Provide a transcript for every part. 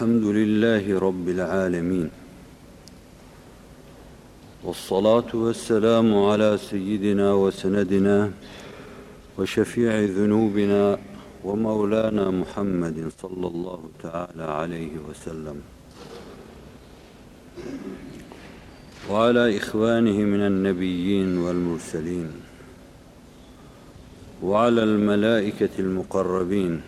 الحمد لله رب العالمين والصلاة والسلام على سيدنا وسندنا وشفيع ذنوبنا ومولانا محمد صلى الله تعالى عليه وسلم وعلى إخوانه من النبيين والمرسلين وعلى الملائكة المقربين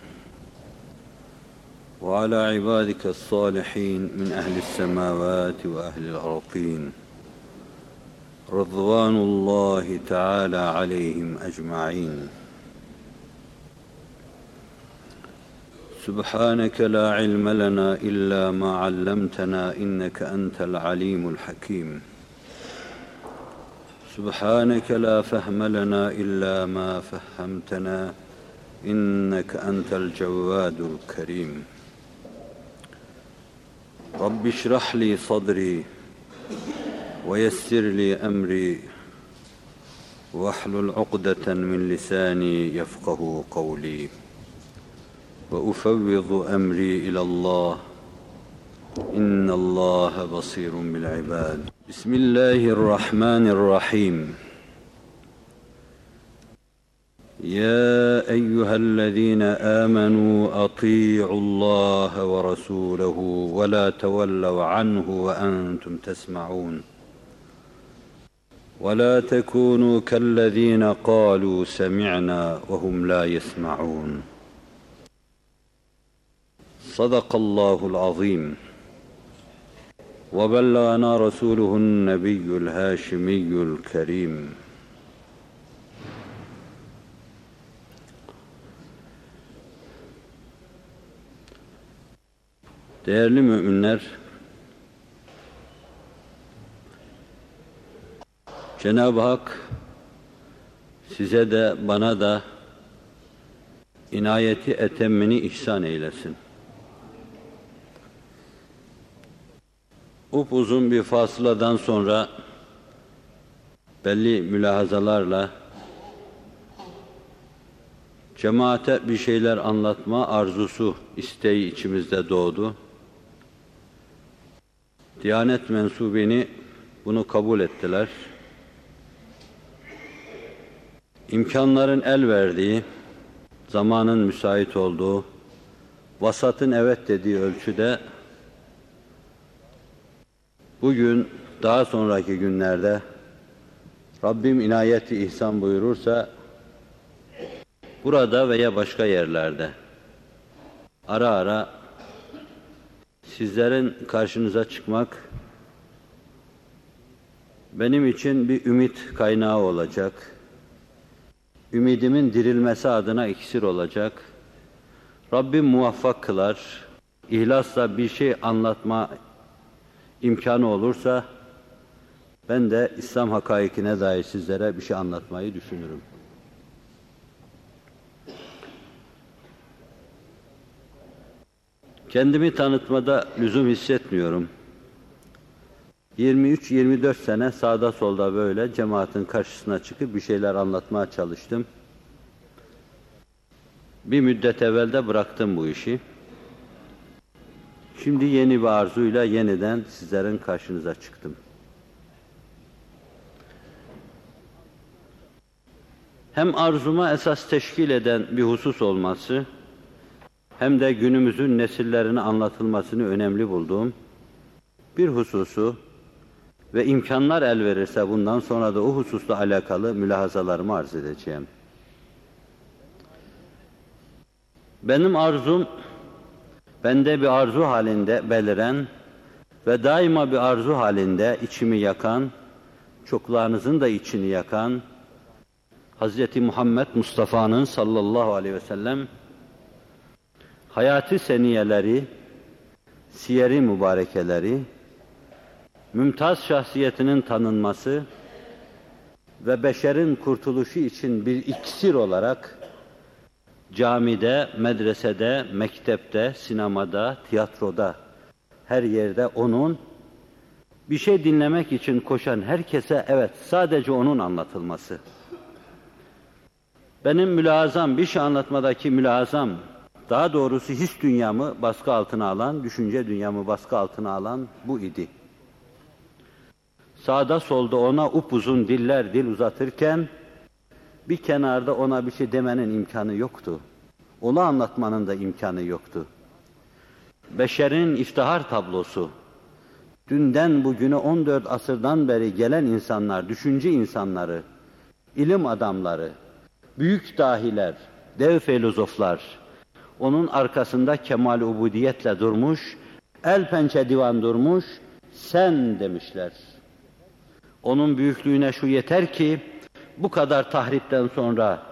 وعلى عبادك الصالحين من أهل السماوات وأهل الأرضين. رضوان الله تعالى عليهم أجمعين. سبحانك لا علم لنا إلا ما علمتنا إنك أنت العليم الحكيم. سبحانك لا فهم لنا إلا ما فهمتنا إنك أنت الجواد الكريم. رب اشرح لي صدري ويسر لي أمري واحلل عقدة من لساني يفقه قولي وأفوض أمري إلى الله. إن الله بصير بالعباد. بسم الله الرحمن الرحيم. يا أيها الذين آمنوا أطيعوا الله ورسوله ولا تولوا عنه وأنتم تسمعون. ولا تكونوا كالذين قالوا سمعنا وهم لا يسمعون. صدق الله العظيم. وبلغنا رسوله النبي الهاشمي الكريم. Değerli müminler, Cenab-ı Hak size de bana da inayeti etemmini ihsan eylesin. Upuzun bir fasıladan sonra belli mülahazalarla cemaate bir şeyler anlatma arzusu, isteği içimizde doğdu. Diyanet mensubini bunu kabul ettiler. İmkanların el verdiği, zamanın müsait olduğu, vasatın evet dediği ölçüde bugün daha sonraki günlerde Rabbim inayeti ihsan buyurursa burada veya başka yerlerde ara ara sizlerin karşınıza çıkmak benim için bir ümit kaynağı olacak. Ümidimin dirilmesi adına iksir olacak. Rabbim muvaffak kılar. İhlasla bir şey anlatma imkanı olursa ben de İslam hakaikine dair sizlere bir şey anlatmayı düşünürüm. Kendimi tanıtmada lüzum hissetmiyorum. 23-24 sene sağda solda böyle cemaatin karşısına çıkıp bir şeyler anlatmaya çalıştım. Bir müddet evvel de bıraktım bu işi. Şimdi yeni bir arzuyla yeniden sizlerin karşınıza çıktım. Hem arzuma esas teşkil eden bir husus olması, hem de günümüzün nesillerine anlatılmasını önemli bulduğum bir hususu ve imkanlar el verirse bundan sonra da o hususla alakalı mülahazalarımı arz edeceğim. Benim arzum, bende bir arzu halinde beliren ve daima bir arzu halinde içimi yakan, çoklarınızın da içini yakan, Hz. Muhammed Mustafa'nın sallallahu aleyhi ve sellem hayati seniyeleri, siyeri mübarekeleri, mümtaz şahsiyetinin tanınması ve beşerin kurtuluşu için bir iksir olarak camide, medresede, mektepte, sinemada, tiyatroda her yerde onun, bir şey dinlemek için koşan herkese evet sadece onun anlatılması. Benim mülazam, bir şey anlatmadaki mülazam, daha doğrusu his dünyamı baskı altına alan, düşünce dünyamı baskı altına alan bu idi. Sağda solda ona upuzun diller dil uzatırken, bir kenarda ona bir şey demenin imkanı yoktu. Onu anlatmanın da imkanı yoktu. Beşerin iftihar tablosu, dünden bugüne 14 asırdan beri gelen insanlar, düşünce insanları, ilim adamları, büyük dahiler, dev filozoflar, onun arkasında kemal ubudiyetle durmuş, el pençe divan durmuş, sen demişler. Onun büyüklüğüne şu yeter ki, bu kadar tahripten sonra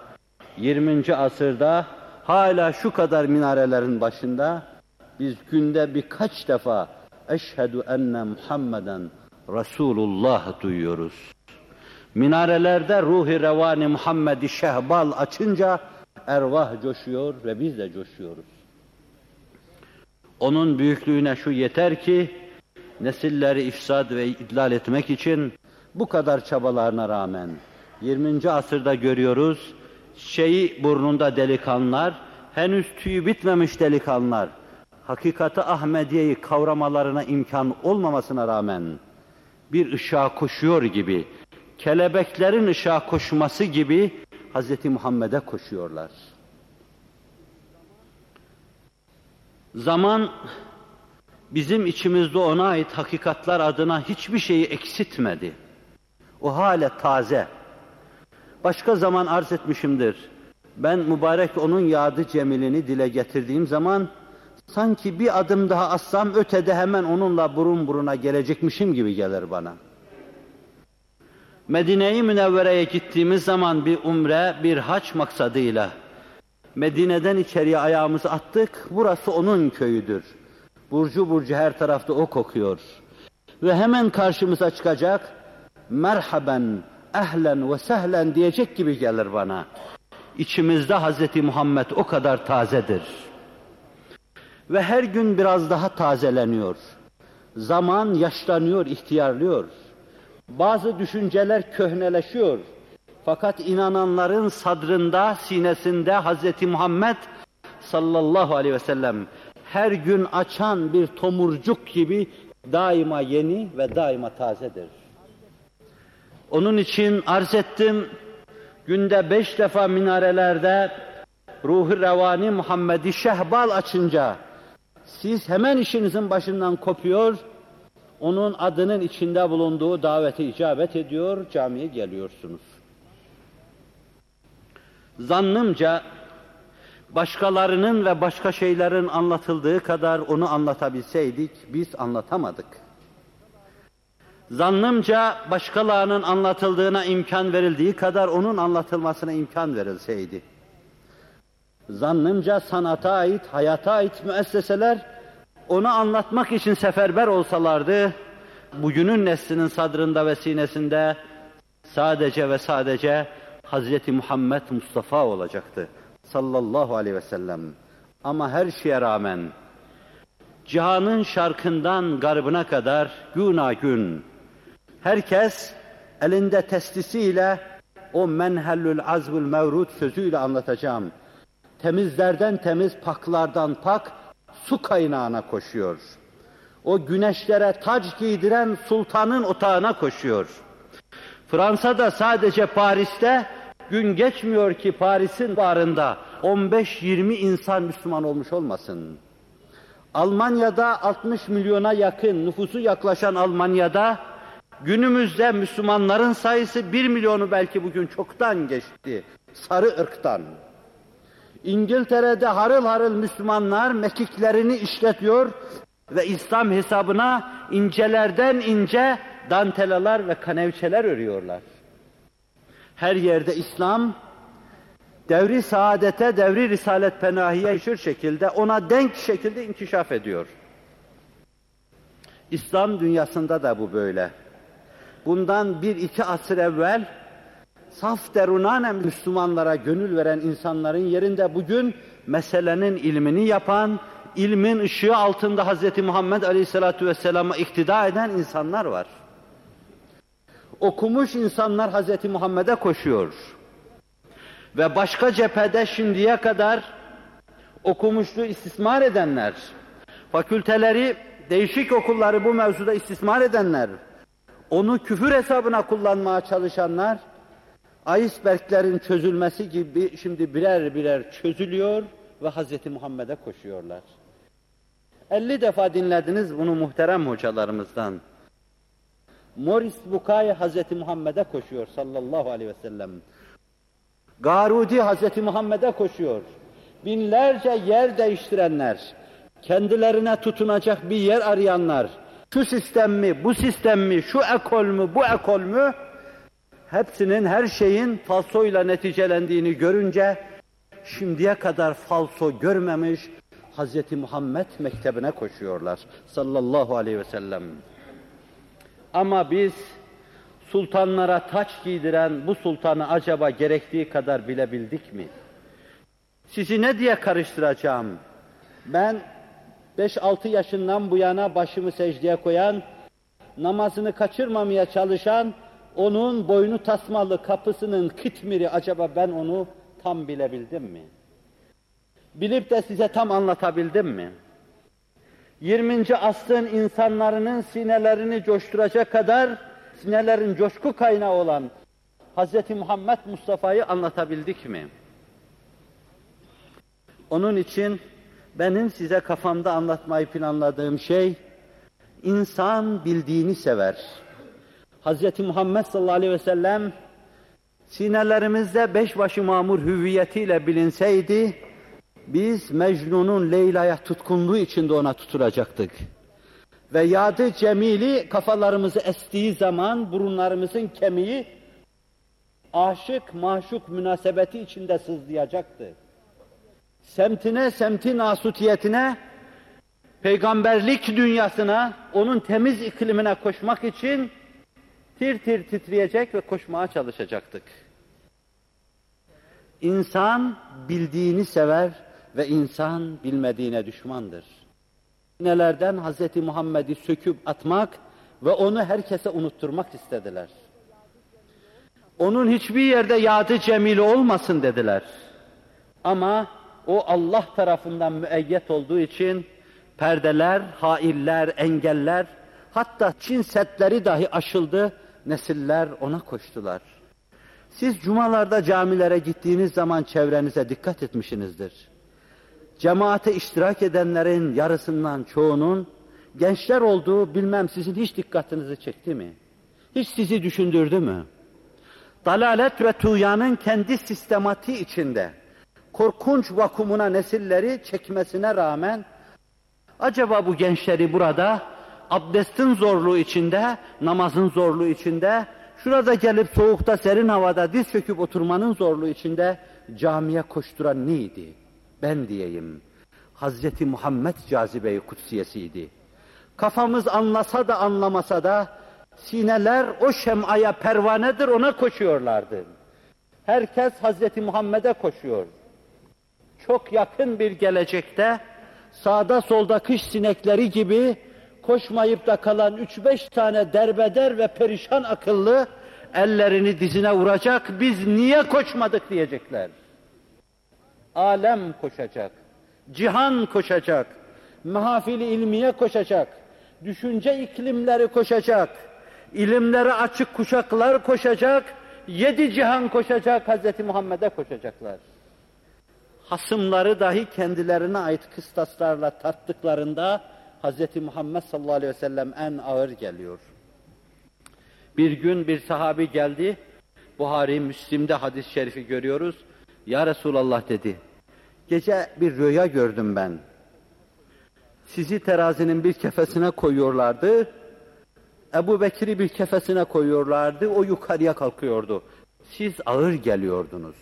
20. asırda hala şu kadar minarelerin başında biz günde birkaç defa eşhedü enne Muhammeden Resulullah duyuyoruz. Minarelerde ruhi revani Muhammed'i şehbal açınca ervah coşuyor ve biz de coşuyoruz. Onun büyüklüğüne şu yeter ki nesilleri ifsad ve idlal etmek için bu kadar çabalarına rağmen 20. asırda görüyoruz şeyi burnunda delikanlılar, henüz tüyü bitmemiş delikanlılar, hakikati Ahmediye'yi kavramalarına imkan olmamasına rağmen bir ışığa koşuyor gibi, kelebeklerin ışığa koşması gibi Hz. Muhammed'e koşuyorlar. Zaman bizim içimizde ona ait hakikatlar adına hiçbir şeyi eksiltmedi. O hale taze. Başka zaman arz etmişimdir. Ben mübarek onun yadı cemilini dile getirdiğim zaman sanki bir adım daha assam ötede hemen onunla burun buruna gelecekmişim gibi gelir bana. Medine-i Münevvere'ye gittiğimiz zaman bir umre, bir haç maksadıyla Medine'den içeriye ayağımızı attık. Burası onun köyüdür. Burcu burcu her tarafta o kokuyor. Ve hemen karşımıza çıkacak merhaben, ehlen ve sehlen diyecek gibi gelir bana. İçimizde Hazreti Muhammed o kadar tazedir. Ve her gün biraz daha tazeleniyor. Zaman yaşlanıyor, ihtiyarlıyor. Bazı düşünceler köhneleşiyor. Fakat inananların sadrında, sinesinde Hazreti Muhammed sallallahu aleyhi ve sellem her gün açan bir tomurcuk gibi daima yeni ve daima tazedir. Onun için arz ettim, günde beş defa minarelerde ruhu revani Muhammed'i şehbal açınca siz hemen işinizin başından kopuyor, onun adının içinde bulunduğu davete icabet ediyor, camiye geliyorsunuz. Zannımca başkalarının ve başka şeylerin anlatıldığı kadar onu anlatabilseydik, biz anlatamadık. Zannımca başkalarının anlatıldığına imkan verildiği kadar onun anlatılmasına imkan verilseydi. Zannımca sanata ait, hayata ait müesseseler onu anlatmak için seferber olsalardı, bugünün neslinin sadrında ve sinesinde sadece ve sadece Hazreti Muhammed Mustafa olacaktı sallallahu aleyhi ve sellem. Ama her şeye rağmen cihanın şarkından garbına kadar güna gün herkes elinde testisiyle o menhellül azbül mevrut sözüyle anlatacağım. Temizlerden temiz, paklardan pak, su kaynağına koşuyor. O güneşlere tac giydiren sultanın otağına koşuyor. Fransa'da sadece Paris'te gün geçmiyor ki Paris'in barında 15-20 insan Müslüman olmuş olmasın. Almanya'da 60 milyona yakın nüfusu yaklaşan Almanya'da günümüzde Müslümanların sayısı 1 milyonu belki bugün çoktan geçti. Sarı ırktan. İngiltere'de harıl harıl Müslümanlar mekiklerini işletiyor ve İslam hesabına incelerden ince dantelalar ve kanevçeler örüyorlar. Her yerde İslam devri saadete, devri risalet penahiye şür şekilde ona denk şekilde inkişaf ediyor. İslam dünyasında da bu böyle. Bundan bir iki asır evvel saf derunanen Müslümanlara gönül veren insanların yerinde bugün meselenin ilmini yapan, ilmin ışığı altında Hz. Muhammed Aleyhisselatü Vesselam'a iktida eden insanlar var. Okumuş insanlar Hz. Muhammed'e koşuyor. Ve başka cephede şimdiye kadar okumuşluğu istismar edenler, fakülteleri, değişik okulları bu mevzuda istismar edenler, onu küfür hesabına kullanmaya çalışanlar, iceberglerin çözülmesi gibi şimdi birer birer çözülüyor ve Hz. Muhammed'e koşuyorlar. 50 defa dinlediniz bunu muhterem hocalarımızdan. Morris Bukai Hz. Muhammed'e koşuyor sallallahu aleyhi ve sellem. Garudi Hz. Muhammed'e koşuyor. Binlerce yer değiştirenler, kendilerine tutunacak bir yer arayanlar, şu sistem mi, bu sistem mi, şu ekol mü, bu ekol mü, hepsinin her şeyin falsoyla neticelendiğini görünce, şimdiye kadar falso görmemiş Hz. Muhammed mektebine koşuyorlar sallallahu aleyhi ve sellem. Ama biz sultanlara taç giydiren bu sultanı acaba gerektiği kadar bilebildik mi? Sizi ne diye karıştıracağım? Ben 5-6 yaşından bu yana başımı secdeye koyan, namazını kaçırmamaya çalışan, onun boynu tasmalı kapısının kıtmiri acaba ben onu tam bilebildim mi? Bilip de size tam anlatabildim mi? 20. asrın insanların sinelerini coşturacak kadar sinelerin coşku kaynağı olan Hz. Muhammed Mustafa'yı anlatabildik mi? Onun için benim size kafamda anlatmayı planladığım şey, insan bildiğini sever. Hz. Muhammed sallallahu aleyhi ve sellem, sinelerimizde beşbaşı mamur hüviyetiyle bilinseydi, biz Mecnun'un Leyla'ya tutkunluğu içinde ona tuturacaktık. Ve yadı cemili kafalarımızı estiği zaman burunlarımızın kemiği aşık maşuk münasebeti içinde sızlayacaktı. Semtine, semtin asutiyetine, peygamberlik dünyasına, onun temiz iklimine koşmak için tir tir titreyecek ve koşmaya çalışacaktık. İnsan bildiğini sever ve insan bilmediğine düşmandır. Nelerden Hz. Muhammed'i söküp atmak ve onu herkese unutturmak istediler. Onun hiçbir yerde yadı cemili olmasın dediler. Ama o Allah tarafından müeyyet olduğu için perdeler, hailler, engeller, hatta Çin setleri dahi aşıldı, nesiller ona koştular. Siz cumalarda camilere gittiğiniz zaman çevrenize dikkat etmişsinizdir. Cemaate iştirak edenlerin yarısından çoğunun gençler olduğu bilmem sizin hiç dikkatinizi çekti mi? Hiç sizi düşündürdü mü? Dalalet ve tuğyanın kendi sistematiği içinde korkunç vakumuna nesilleri çekmesine rağmen acaba bu gençleri burada abdestin zorluğu içinde, namazın zorluğu içinde, şurada gelip soğukta serin havada diz çöküp oturmanın zorluğu içinde camiye koşturan neydi? Ben diyeyim. Hazreti Muhammed cazibe-i kutsiyesiydi. Kafamız anlasa da anlamasa da sineler o şemaya pervanedir ona koşuyorlardı. Herkes Hazreti Muhammed'e koşuyor çok yakın bir gelecekte sağda solda kış sinekleri gibi koşmayıp da kalan üç beş tane derbeder ve perişan akıllı ellerini dizine vuracak, biz niye koşmadık diyecekler. Alem koşacak, cihan koşacak, mahafili ilmiye koşacak, düşünce iklimleri koşacak, ilimlere açık kuşaklar koşacak, yedi cihan koşacak, Hz. Muhammed'e koşacaklar hasımları dahi kendilerine ait kıstaslarla tarttıklarında Hz. Muhammed sallallahu aleyhi ve sellem en ağır geliyor. Bir gün bir sahabi geldi, Buhari, Müslim'de hadis-i şerifi görüyoruz. Ya Resulallah dedi, gece bir rüya gördüm ben. Sizi terazinin bir kefesine koyuyorlardı, Ebu Bekir'i bir kefesine koyuyorlardı, o yukarıya kalkıyordu. Siz ağır geliyordunuz.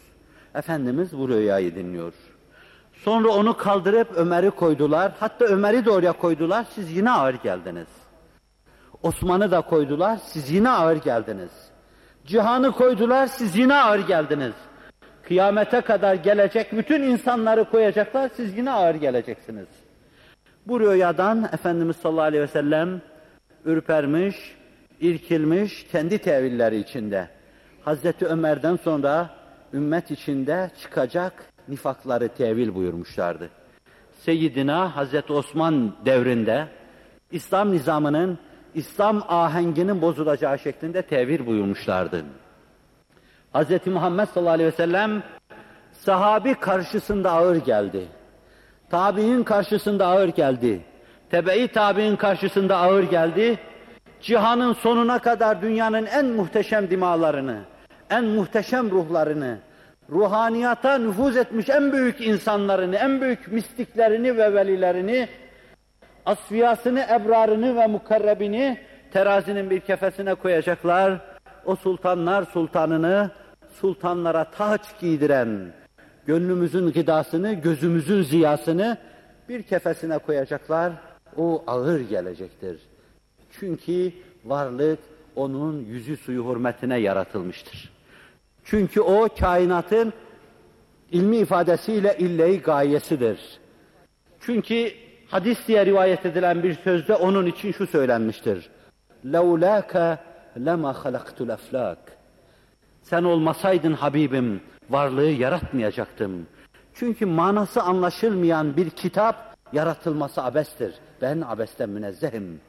Efendimiz bu rüyayı dinliyor. Sonra onu kaldırıp Ömer'i koydular. Hatta Ömer'i de oraya koydular. Siz yine ağır geldiniz. Osman'ı da koydular. Siz yine ağır geldiniz. Cihan'ı koydular. Siz yine ağır geldiniz. Kıyamete kadar gelecek bütün insanları koyacaklar. Siz yine ağır geleceksiniz. Bu rüyadan Efendimiz sallallahu aleyhi ve sellem ürpermiş, irkilmiş kendi tevilleri içinde. Hazreti Ömer'den sonra ümmet içinde çıkacak nifakları tevil buyurmuşlardı. Seyyidina Hazreti Osman devrinde İslam nizamının, İslam ahenginin bozulacağı şeklinde tevil buyurmuşlardı. Hz. Muhammed sallallahu aleyhi ve sellem sahabi karşısında ağır geldi. Tabi'in karşısında ağır geldi. Tebe-i tabi'in karşısında ağır geldi. Cihanın sonuna kadar dünyanın en muhteşem dimalarını, en muhteşem ruhlarını, ruhaniyata nüfuz etmiş en büyük insanlarını, en büyük mistiklerini ve velilerini, asfiyasını, ebrarını ve mukarrebini terazinin bir kefesine koyacaklar. O sultanlar sultanını sultanlara taç giydiren, gönlümüzün gıdasını, gözümüzün ziyasını bir kefesine koyacaklar. O ağır gelecektir. Çünkü varlık onun yüzü suyu hürmetine yaratılmıştır. Çünkü o kainatın ilmi ifadesiyle illeyi gayesidir. Çünkü hadis diye rivayet edilen bir sözde onun için şu söylenmiştir. لَوْلَاكَ لَمَا خَلَقْتُ الْاَفْلَاكِ Sen olmasaydın Habibim, varlığı yaratmayacaktım. Çünkü manası anlaşılmayan bir kitap yaratılması abestir. Ben abesten münezzehim.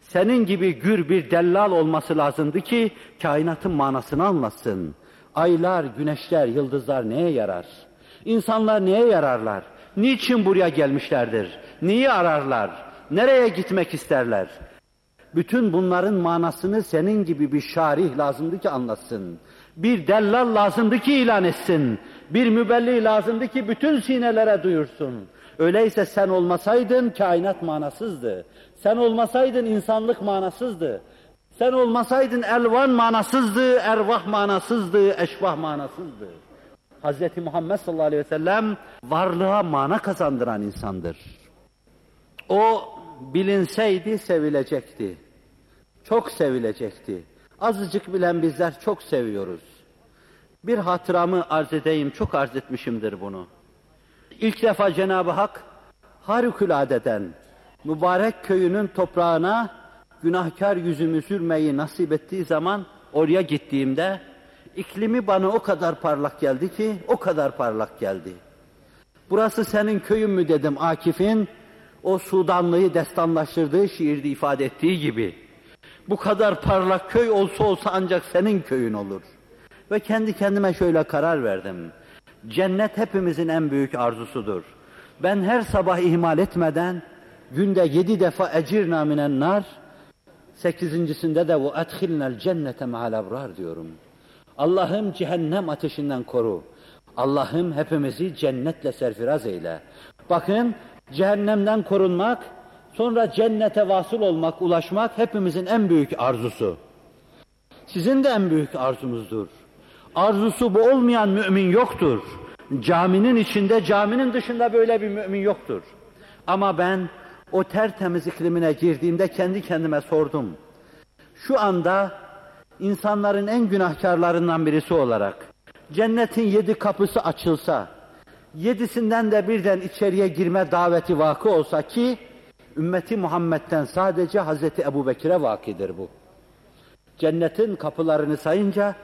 Senin gibi gür bir dellal olması lazımdı ki kainatın manasını anlatsın. Aylar, güneşler, yıldızlar neye yarar? İnsanlar neye yararlar? Niçin buraya gelmişlerdir? Neyi ararlar? Nereye gitmek isterler? Bütün bunların manasını senin gibi bir şarih lazımdı ki anlatsın. Bir dellal lazımdı ki ilan etsin. Bir mübelli lazımdı ki bütün sinelere duyursun. Öyleyse sen olmasaydın kainat manasızdı. Sen olmasaydın insanlık manasızdı. Sen olmasaydın elvan manasızdı, ervah manasızdı, eşvah manasızdı. Hz. Muhammed sallallahu aleyhi ve sellem varlığa mana kazandıran insandır. O bilinseydi sevilecekti. Çok sevilecekti. Azıcık bilen bizler çok seviyoruz. Bir hatıramı arz edeyim, çok arz etmişimdir bunu. İlk defa Cenab-ı Hak harikuladeden mübarek köyünün toprağına günahkar yüzümü sürmeyi nasip ettiği zaman oraya gittiğimde iklimi bana o kadar parlak geldi ki o kadar parlak geldi. Burası senin köyün mü dedim Akif'in o Sudanlıyı destanlaştırdığı şiirde ifade ettiği gibi. Bu kadar parlak köy olsa olsa ancak senin köyün olur. Ve kendi kendime şöyle karar verdim. Cennet hepimizin en büyük arzusudur. Ben her sabah ihmal etmeden günde yedi defa ecir naminen nar, sekizincisinde de bu adhilnel cennete me'al ebrar diyorum. Allah'ım cehennem ateşinden koru. Allah'ım hepimizi cennetle serfiraz eyle. Bakın cehennemden korunmak, sonra cennete vasıl olmak, ulaşmak hepimizin en büyük arzusu. Sizin de en büyük arzunuzdur. Arzusu bu olmayan mümin yoktur. Caminin içinde, caminin dışında böyle bir mümin yoktur. Ama ben o tertemiz iklimine girdiğimde kendi kendime sordum. Şu anda insanların en günahkarlarından birisi olarak cennetin yedi kapısı açılsa, yedisinden de birden içeriye girme daveti vakı olsa ki ümmeti Muhammed'den sadece Hazreti Ebu Bekir'e vakidir bu. Cennetin kapılarını sayınca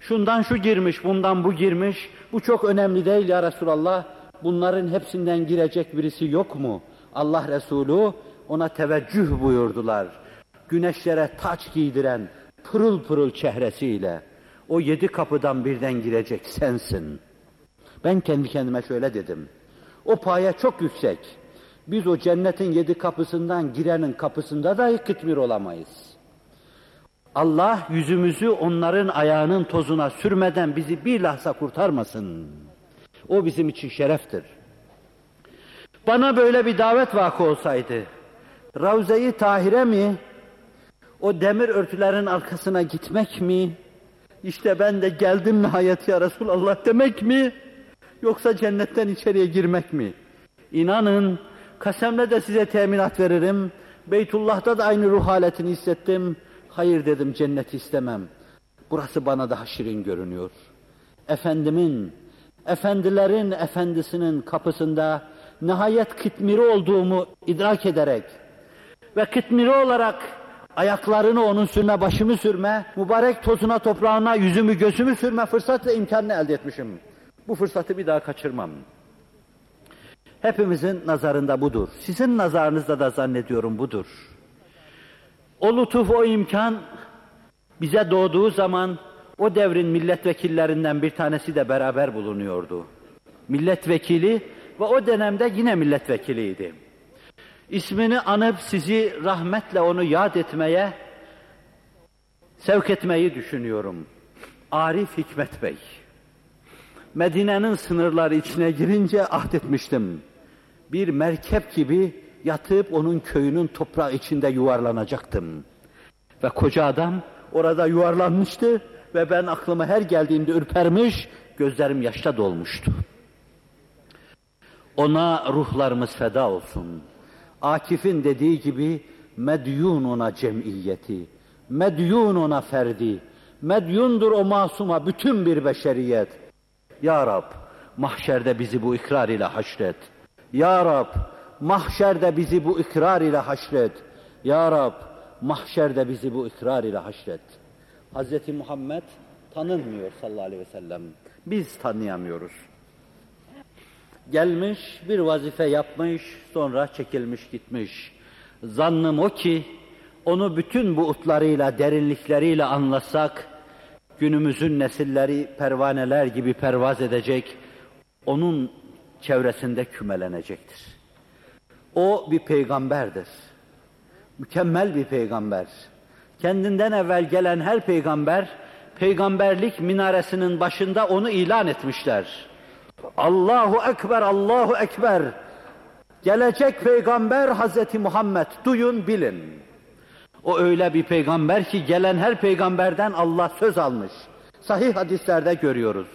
şundan şu girmiş, bundan bu girmiş, bu çok önemli değil ya Resulallah, bunların hepsinden girecek birisi yok mu? Allah Resulü ona teveccüh buyurdular. Güneşlere taç giydiren pırıl pırıl çehresiyle o yedi kapıdan birden girecek sensin. Ben kendi kendime şöyle dedim. O paye çok yüksek. Biz o cennetin yedi kapısından girenin kapısında dahi kıtmir olamayız. Allah yüzümüzü onların ayağının tozuna sürmeden bizi bir lahza kurtarmasın. O bizim için şereftir. Bana böyle bir davet vakı olsaydı, Ravze-i Tahire mi, o demir örtülerin arkasına gitmek mi, işte ben de geldim nihayet ya Resulallah demek mi, yoksa cennetten içeriye girmek mi? İnanın, kasemle de size teminat veririm, Beytullah'ta da aynı ruh haletini hissettim, hayır dedim cennet istemem, burası bana daha şirin görünüyor. Efendimin, efendilerin efendisinin kapısında nihayet kıtmiri olduğumu idrak ederek ve kıtmiri olarak ayaklarını onun sürme, başımı sürme, mübarek tozuna, toprağına, yüzümü, gözümü sürme fırsat ve imkanını elde etmişim. Bu fırsatı bir daha kaçırmam. Hepimizin nazarında budur. Sizin nazarınızda da zannediyorum budur. O lütuf, o imkan bize doğduğu zaman o devrin milletvekillerinden bir tanesi de beraber bulunuyordu. Milletvekili ve o dönemde yine milletvekiliydi. İsmini anıp sizi rahmetle onu yad etmeye, sevk etmeyi düşünüyorum. Arif Hikmet Bey. Medine'nin sınırları içine girince ahdetmiştim. Bir merkep gibi yatıp onun köyünün toprağı içinde yuvarlanacaktım. Ve koca adam orada yuvarlanmıştı ve ben aklıma her geldiğinde ürpermiş, gözlerim yaşta dolmuştu. Ona ruhlarımız feda olsun. Akif'in dediği gibi medyun ona cemiyeti, medyun ona ferdi, medyundur o masuma bütün bir beşeriyet. Ya Rab, mahşerde bizi bu ikrar ile haşret. Ya Rab, mahşerde bizi bu ikrar ile haşret. Ya Rab, mahşerde bizi bu ikrar ile haşret. Hz. Muhammed tanınmıyor sallallahu aleyhi ve sellem. Biz tanıyamıyoruz. Gelmiş, bir vazife yapmış, sonra çekilmiş gitmiş. Zannım o ki, onu bütün bu utlarıyla, derinlikleriyle anlasak, günümüzün nesilleri pervaneler gibi pervaz edecek, onun çevresinde kümelenecektir. O bir peygamberdir. Mükemmel bir peygamber. Kendinden evvel gelen her peygamber, peygamberlik minaresinin başında onu ilan etmişler. Allahu Ekber, Allahu Ekber. Gelecek peygamber Hazreti Muhammed. Duyun, bilin. O öyle bir peygamber ki gelen her peygamberden Allah söz almış. Sahih hadislerde görüyoruz.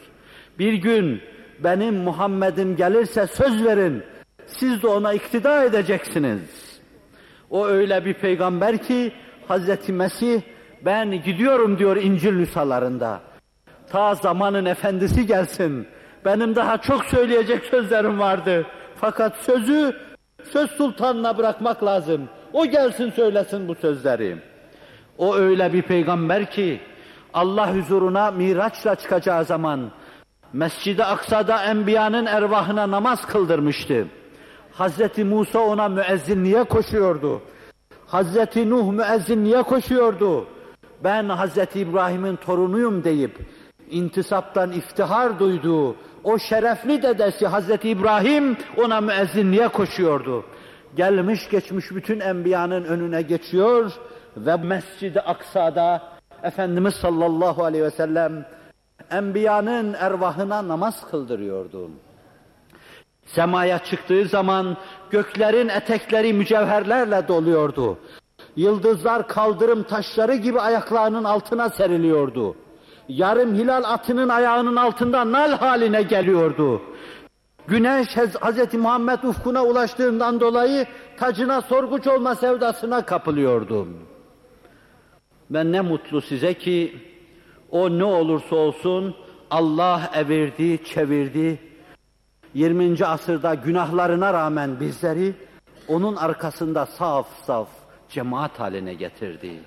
Bir gün benim Muhammed'im gelirse söz verin. Siz de ona iktida edeceksiniz. O öyle bir peygamber ki Hazreti Mesih ben gidiyorum diyor İncil nüshalarında. Ta zamanın efendisi gelsin. Benim daha çok söyleyecek sözlerim vardı. Fakat sözü söz sultanına bırakmak lazım. O gelsin söylesin bu sözleri. O öyle bir peygamber ki Allah huzuruna miraçla çıkacağı zaman Mescid-i Aksa'da enbiyanın ervahına namaz kıldırmıştı. Hazreti Musa ona müezzinliğe koşuyordu. Hazreti Nuh müezzinliğe koşuyordu. Ben Hazreti İbrahim'in torunuyum deyip intisaptan iftihar duyduğu o şerefli dedesi Hazreti İbrahim ona müezzinliğe koşuyordu. Gelmiş geçmiş bütün enbiyanın önüne geçiyor ve Mescid-i Aksa'da Efendimiz sallallahu aleyhi ve sellem enbiyanın ervahına namaz kıldırıyordu. Semaya çıktığı zaman göklerin etekleri mücevherlerle doluyordu. Yıldızlar kaldırım taşları gibi ayaklarının altına seriliyordu. Yarım hilal atının ayağının altında nal haline geliyordu. Güneş Hz. Muhammed ufkuna ulaştığından dolayı tacına sorguç olma sevdasına kapılıyordu. Ben ne mutlu size ki o ne olursa olsun Allah evirdi, çevirdi. 20. asırda günahlarına rağmen bizleri onun arkasında saf saf cemaat haline getirdi.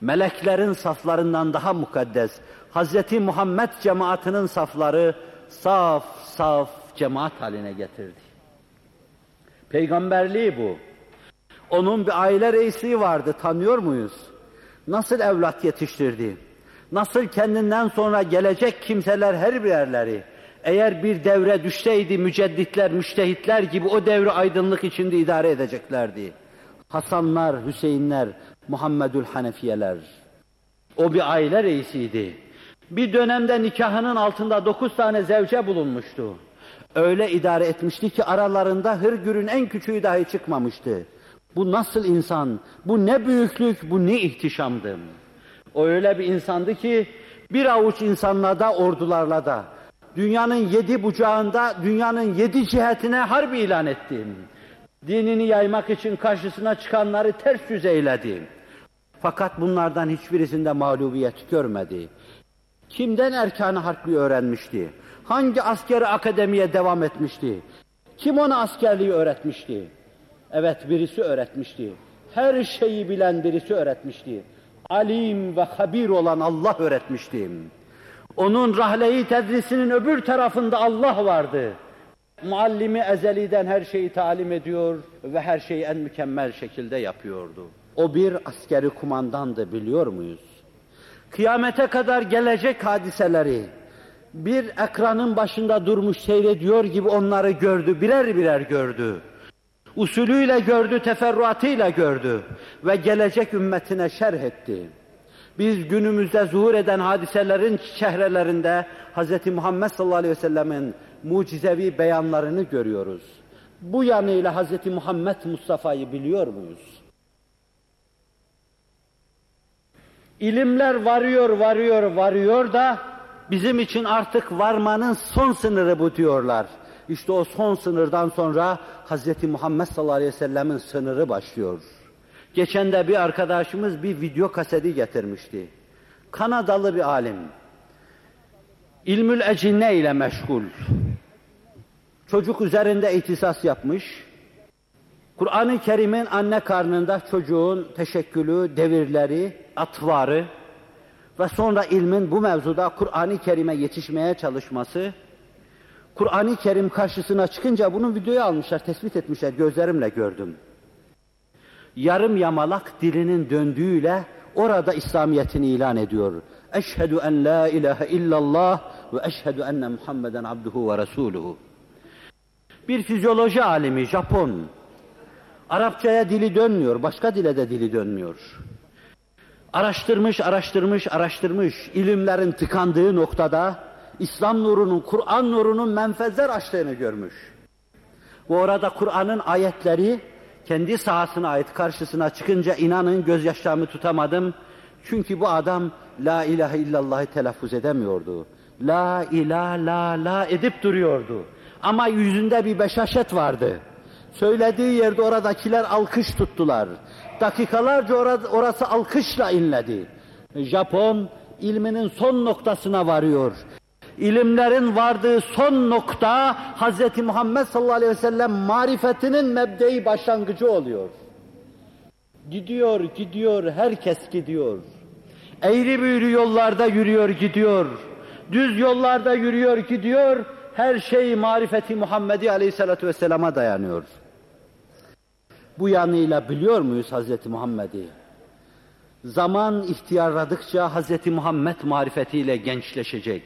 Meleklerin saflarından daha mukaddes, Hz. Muhammed cemaatinin safları saf saf cemaat haline getirdi. Peygamberliği bu. Onun bir aile reisliği vardı, tanıyor muyuz? Nasıl evlat yetiştirdi? Nasıl kendinden sonra gelecek kimseler her birerleri, eğer bir devre düşseydi mücedditler, müştehitler gibi o devri aydınlık içinde idare edeceklerdi. Hasanlar, Hüseyinler, Muhammedül Hanefiyeler. O bir aile reisiydi. Bir dönemde nikahının altında dokuz tane zevce bulunmuştu. Öyle idare etmişti ki aralarında hırgürün en küçüğü dahi çıkmamıştı. Bu nasıl insan, bu ne büyüklük, bu ne ihtişamdı. O öyle bir insandı ki bir avuç insanla da ordularla da dünyanın yedi bucağında dünyanın yedi cihetine harbi ilan etti. Dinini yaymak için karşısına çıkanları ters yüz eyledi. Fakat bunlardan hiçbirisinde mağlubiyet görmedi. Kimden erkanı harpli öğrenmişti? Hangi askeri akademiye devam etmişti? Kim ona askerliği öğretmişti? Evet birisi öğretmişti. Her şeyi bilen birisi öğretmişti. Alim ve habir olan Allah öğretmişti. Onun rahleyi tedrisinin öbür tarafında Allah vardı. Muallimi ezeliden her şeyi talim ediyor ve her şeyi en mükemmel şekilde yapıyordu. O bir askeri kumandandı biliyor muyuz? Kıyamete kadar gelecek hadiseleri bir ekranın başında durmuş seyrediyor gibi onları gördü, birer birer gördü. Usulüyle gördü, teferruatıyla gördü ve gelecek ümmetine şerh etti. Biz günümüzde zuhur eden hadiselerin çehrelerinde Hz. Muhammed sallallahu aleyhi ve sellemin mucizevi beyanlarını görüyoruz. Bu yanıyla Hz. Muhammed Mustafa'yı biliyor muyuz? İlimler varıyor, varıyor, varıyor da bizim için artık varmanın son sınırı bu diyorlar. İşte o son sınırdan sonra Hz. Muhammed sallallahu aleyhi ve sellemin sınırı başlıyor. Geçen de bir arkadaşımız bir video kaseti getirmişti. Kanadalı bir alim. İlmül ecinne ile meşgul. Çocuk üzerinde ihtisas yapmış. Kur'an-ı Kerim'in anne karnında çocuğun teşekkülü, devirleri, atvarı ve sonra ilmin bu mevzuda Kur'an-ı Kerim'e yetişmeye çalışması, Kur'an-ı Kerim karşısına çıkınca bunun videoyu almışlar, tespit etmişler, gözlerimle gördüm. Yarım yamalak dilinin döndüğüyle orada İslamiyetini ilan ediyor. Eşhedü en la ilahe illallah ve eşhedü enne Muhammeden abduhu ve resuluhu. Bir fizyoloji alimi, Japon. Arapçaya dili dönmüyor, başka dile de dili dönmüyor. Araştırmış, araştırmış, araştırmış. ilimlerin tıkandığı noktada İslam nurunun, Kur'an nurunun menfezler açtığını görmüş. Ve orada Kur'an'ın ayetleri kendi sahasına ait karşısına çıkınca inanın gözyaşlarımı tutamadım. Çünkü bu adam La ilahe illallah'ı telaffuz edemiyordu. La ilah la la edip duruyordu. Ama yüzünde bir beşaşet vardı. Söylediği yerde oradakiler alkış tuttular. Dakikalarca orası alkışla inledi. Japon ilminin son noktasına varıyor. İlimlerin vardığı son nokta Hz. Muhammed sallallahu aleyhi ve sellem marifetinin mebdei başlangıcı oluyor. Gidiyor, gidiyor, herkes gidiyor. Eğri büğrü yollarda yürüyor, gidiyor. Düz yollarda yürüyor, gidiyor. Her şey marifeti Muhammedi aleyhissalatu vesselama dayanıyor. Bu yanıyla biliyor muyuz Hazreti Muhammed'i? Zaman ihtiyarladıkça Hazreti Muhammed marifetiyle gençleşecek.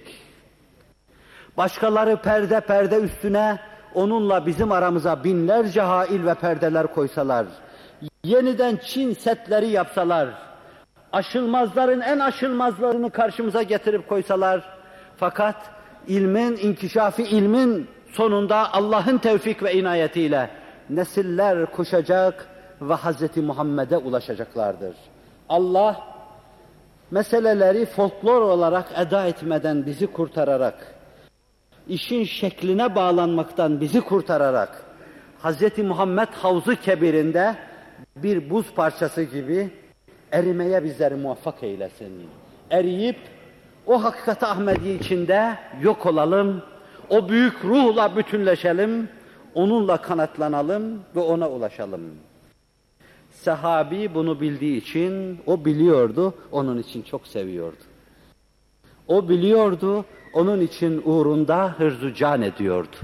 Başkaları perde perde üstüne onunla bizim aramıza binlerce hail ve perdeler koysalar, yeniden Çin setleri yapsalar, aşılmazların en aşılmazlarını karşımıza getirip koysalar, fakat ilmin inkişafı, ilmin sonunda Allah'ın tevfik ve inayetiyle nesiller koşacak ve Hz. Muhammed'e ulaşacaklardır. Allah meseleleri folklor olarak eda etmeden bizi kurtararak, işin şekline bağlanmaktan bizi kurtararak, Hz. Muhammed Havzu Kebir'inde bir buz parçası gibi erimeye bizleri muvaffak eylesin. Eriyip o hakikati Ahmedi içinde yok olalım, o büyük ruhla bütünleşelim, onunla kanatlanalım ve ona ulaşalım. Sahabi bunu bildiği için, o biliyordu, onun için çok seviyordu. O biliyordu, onun için uğrunda hırzu can ediyordu.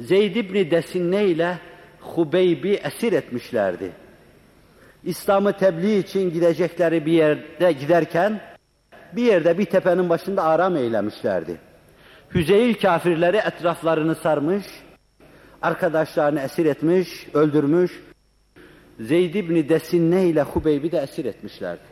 Zeyd ibn Desinne ile Hubeybi esir etmişlerdi. İslam'ı tebliğ için gidecekleri bir yerde giderken, bir yerde bir tepenin başında aram eylemişlerdi. Hüzeyl kafirleri etraflarını sarmış, arkadaşlarını esir etmiş, öldürmüş. Zeyd ibn Desinne ile Hubeyb'i de esir etmişlerdi.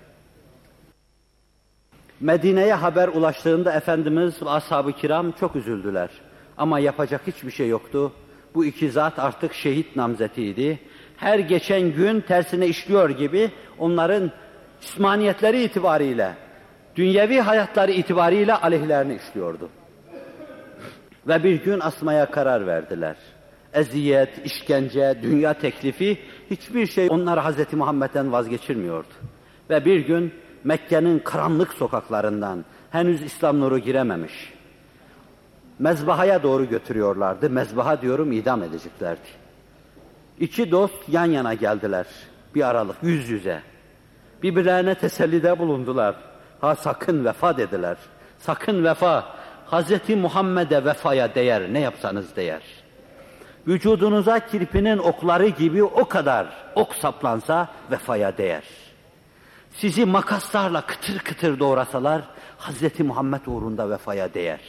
Medine'ye haber ulaştığında Efendimiz ve ashab-ı kiram çok üzüldüler. Ama yapacak hiçbir şey yoktu. Bu iki zat artık şehit namzetiydi. Her geçen gün tersine işliyor gibi onların cismaniyetleri itibariyle, dünyevi hayatları itibariyle aleyhlerini işliyordu. Ve bir gün asmaya karar verdiler. Eziyet, işkence, dünya teklifi hiçbir şey onları Hz. Muhammed'den vazgeçirmiyordu. Ve bir gün Mekke'nin karanlık sokaklarından henüz İslam nuru girememiş. mezbahaya doğru götürüyorlardı. Mezbaha diyorum idam edeceklerdi. İki dost yan yana geldiler. Bir aralık yüz yüze. Birbirlerine tesellide bulundular. Ha sakın vefa dediler. Sakın vefa. Hazreti Muhammed'e vefaya değer. Ne yapsanız değer. Vücudunuza kirpinin okları gibi o kadar ok saplansa vefaya değer. Sizi makaslarla kıtır kıtır doğrasalar Hazreti Muhammed uğrunda vefaya değer.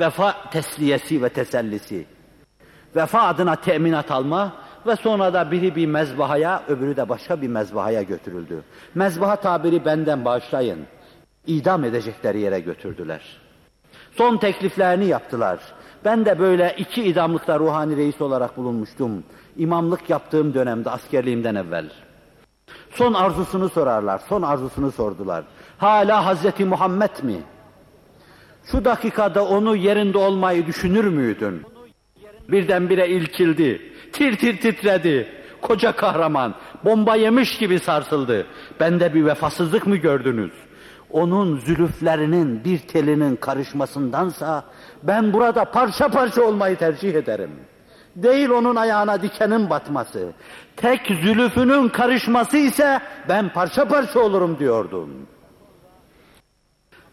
Vefa tesliyesi ve tesellisi. Vefa adına teminat alma ve sonra da biri bir mezbahaya, öbürü de başka bir mezbahaya götürüldü. Mezbaha tabiri benden bağışlayın. İdam edecekleri yere götürdüler. Son tekliflerini yaptılar. Ben de böyle iki idamlıkta ruhani reis olarak bulunmuştum. İmamlık yaptığım dönemde askerliğimden evvel. Son arzusunu sorarlar, son arzusunu sordular. Hala Hazreti Muhammed mi? Şu dakikada onu yerinde olmayı düşünür müydün? Birdenbire ilkildi, tir tir titredi. Koca kahraman, bomba yemiş gibi sarsıldı. Bende bir vefasızlık mı gördünüz? Onun zülüflerinin bir telinin karışmasındansa ben burada parça parça olmayı tercih ederim. Değil onun ayağına dikenin batması. Tek zülüfünün karışması ise ben parça parça olurum diyordum.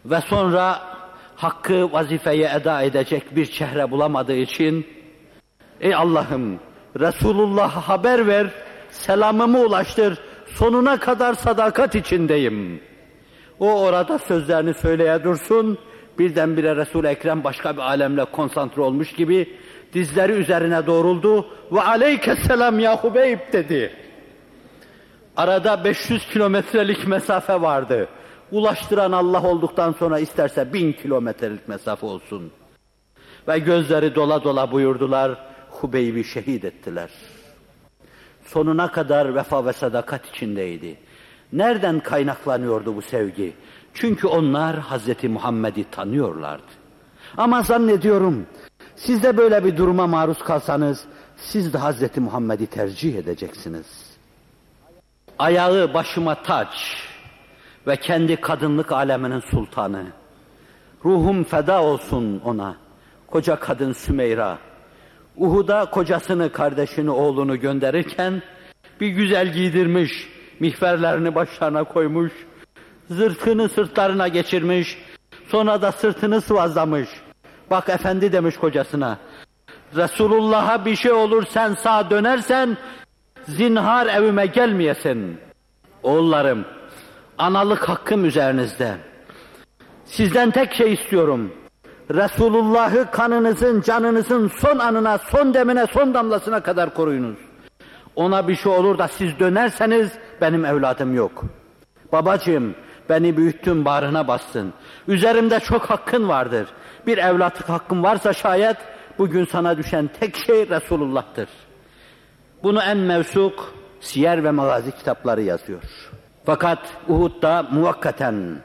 Ve sonra hakkı vazifeye eda edecek bir çehre bulamadığı için Ey Allah'ım Resulullah'a haber ver, selamımı ulaştır, sonuna kadar sadakat içindeyim. O orada sözlerini söyleye dursun, birdenbire Resul-i Ekrem başka bir alemle konsantre olmuş gibi dizleri üzerine doğruldu ve aleykesselam ya Hubeyb dedi. Arada 500 kilometrelik mesafe vardı. Ulaştıran Allah olduktan sonra isterse bin kilometrelik mesafe olsun. Ve gözleri dola dola buyurdular, Hubeyb'i şehit ettiler. Sonuna kadar vefa ve sadakat içindeydi. Nereden kaynaklanıyordu bu sevgi? Çünkü onlar Hazreti Muhammed'i tanıyorlardı. Ama zannediyorum siz de böyle bir duruma maruz kalsanız siz de Hazreti Muhammed'i tercih edeceksiniz. Ayağı başıma taç ve kendi kadınlık aleminin sultanı. Ruhum feda olsun ona. Koca kadın Sümeyra. Uhud'a kocasını, kardeşini, oğlunu gönderirken bir güzel giydirmiş, mihverlerini başlarına koymuş, zırhını sırtlarına geçirmiş, sonra da sırtını sıvazlamış. Bak efendi demiş kocasına, Resulullah'a bir şey olur sen sağ dönersen, zinhar evime gelmeyesin. Oğullarım, analık hakkım üzerinizde. Sizden tek şey istiyorum. Resulullah'ı kanınızın, canınızın son anına, son demine, son damlasına kadar koruyunuz. Ona bir şey olur da siz dönerseniz benim evladım yok. Babacığım beni büyüttün bağrına bastın. Üzerimde çok hakkın vardır. Bir evlatlık hakkın varsa şayet bugün sana düşen tek şey Resulullah'tır. Bunu en mevsuk siyer ve magazi kitapları yazıyor. Fakat Uhud'da muvakkaten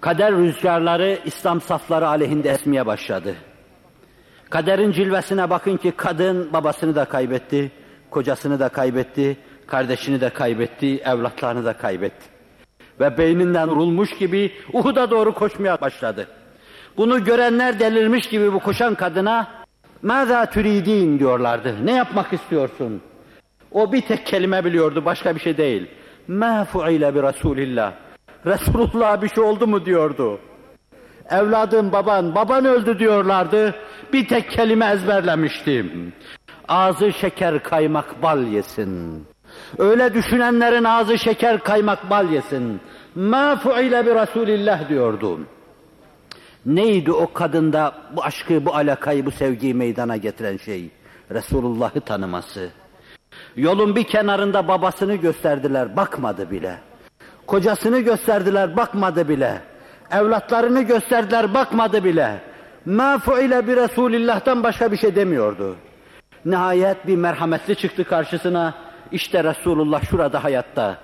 kader rüzgarları İslam safları aleyhinde esmeye başladı. Kaderin cilvesine bakın ki kadın babasını da kaybetti, kocasını da kaybetti, Kardeşini de kaybetti, evlatlarını da kaybetti. Ve beyninden vurulmuş gibi Uhud'a doğru koşmaya başladı. Bunu görenler delirmiş gibi bu koşan kadına ''Mâzâ türidin'' diyorlardı. ''Ne yapmak istiyorsun?'' O bir tek kelime biliyordu, başka bir şey değil. ''Mâ fu'ile bi Rasulillah. Resulullah'a bir şey oldu mu?'' diyordu. Evladın, baban, baban öldü diyorlardı. Bir tek kelime ezberlemiştim. Ağzı şeker kaymak bal yesin. Öyle düşünenlerin ağzı şeker kaymak bal yesin. Fuile bi Resulillah diyordu. Neydi o kadında bu aşkı, bu alakayı, bu sevgiyi meydana getiren şey? Resulullah'ı tanıması. Yolun bir kenarında babasını gösterdiler, bakmadı bile. Kocasını gösterdiler, bakmadı bile. Evlatlarını gösterdiler, bakmadı bile. Fuile bi Resulillah'tan başka bir şey demiyordu. Nihayet bir merhametli çıktı karşısına. İşte Resulullah şurada hayatta.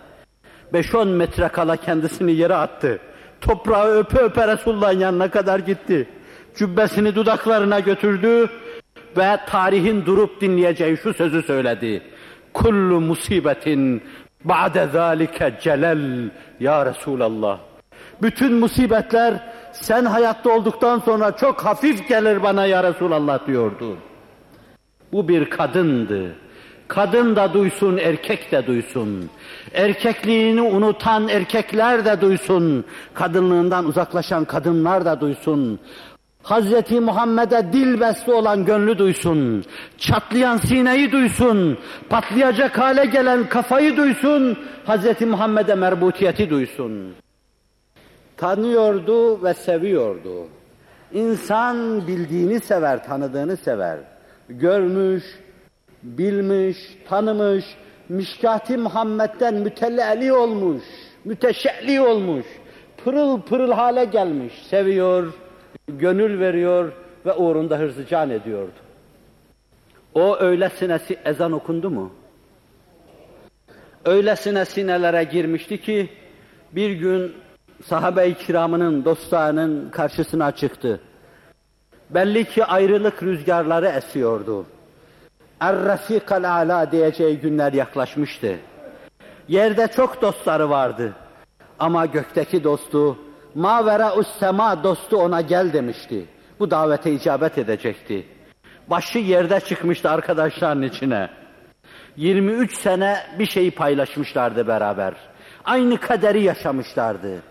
5-10 metre kala kendisini yere attı. Toprağı öpe öpe Resulullah'ın yanına kadar gitti. Cübbesini dudaklarına götürdü ve tarihin durup dinleyeceği şu sözü söyledi. Kullu musibetin ba'de zâlike celal ya Resulallah. Bütün musibetler sen hayatta olduktan sonra çok hafif gelir bana ya Resulallah diyordu. Bu bir kadındı. Kadın da duysun, erkek de duysun. Erkekliğini unutan erkekler de duysun. Kadınlığından uzaklaşan kadınlar da duysun. Hazreti Muhammed'e dil besli olan gönlü duysun. Çatlayan sineyi duysun. Patlayacak hale gelen kafayı duysun. Hazreti Muhammed'e merbutiyeti duysun. Tanıyordu ve seviyordu. İnsan bildiğini sever, tanıdığını sever. Görmüş, bilmiş, tanımış, Mişkati Muhammed'den mütelli olmuş, müteşelli olmuş, pırıl pırıl hale gelmiş, seviyor, gönül veriyor ve uğrunda hırzı can ediyordu. O öylesine ezan okundu mu? Öylesine sinelere girmişti ki bir gün sahabe-i kiramının, dostlarının karşısına çıktı. Belli ki ayrılık rüzgarları esiyordu. Er-Rafikal Ala diyeceği günler yaklaşmıştı. Yerde çok dostları vardı. Ama gökteki dostu, Mavera sema dostu ona gel demişti. Bu davete icabet edecekti. Başı yerde çıkmıştı arkadaşların içine. 23 sene bir şeyi paylaşmışlardı beraber. Aynı kaderi yaşamışlardı.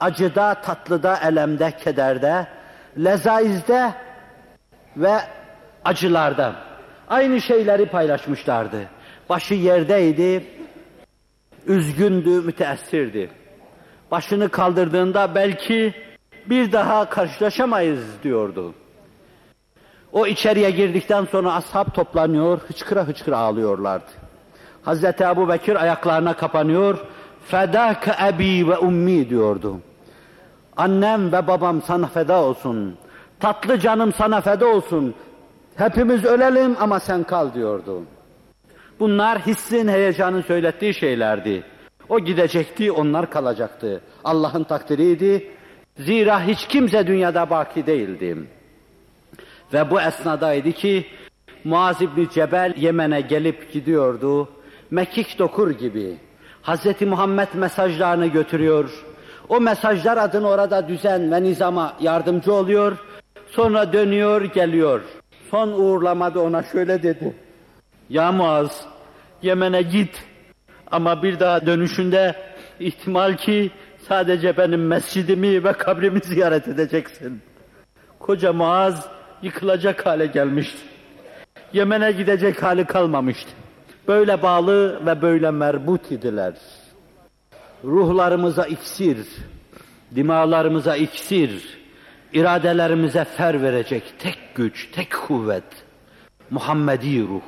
Acıda, tatlıda, elemde, kederde, lezaizde ve acılarda. Aynı şeyleri paylaşmışlardı. Başı yerdeydi, üzgündü, müteessirdi. Başını kaldırdığında belki bir daha karşılaşamayız diyordu. O içeriye girdikten sonra ashab toplanıyor, hıçkıra hıçkıra ağlıyorlardı. Hazreti Ebu Bekir ayaklarına kapanıyor, fedâke ebi ve ummi diyordu. Annem ve babam sana feda olsun. Tatlı canım sana feda olsun. Hepimiz ölelim ama sen kal diyordu. Bunlar hissin, heyecanın söylettiği şeylerdi. O gidecekti, onlar kalacaktı. Allah'ın takdiriydi. Zira hiç kimse dünyada baki değildi. Ve bu esnadaydı ki Muaz İbni Cebel Yemen'e gelip gidiyordu. Mekik dokur gibi. Hz. Muhammed mesajlarını götürüyor. O mesajlar adını orada düzen ve nizama yardımcı oluyor. Sonra dönüyor, geliyor. Son uğurlamada ona şöyle dedi. Ya Muaz, Yemen'e git ama bir daha dönüşünde ihtimal ki sadece benim mescidimi ve kabrimi ziyaret edeceksin. Koca Muaz yıkılacak hale gelmişti. Yemen'e gidecek hali kalmamıştı. Böyle bağlı ve böyle merbut idiler. Ruhlarımıza iksir, dimalarımıza iksir, iradelerimize fer verecek tek güç, tek kuvvet, Muhammedi ruh.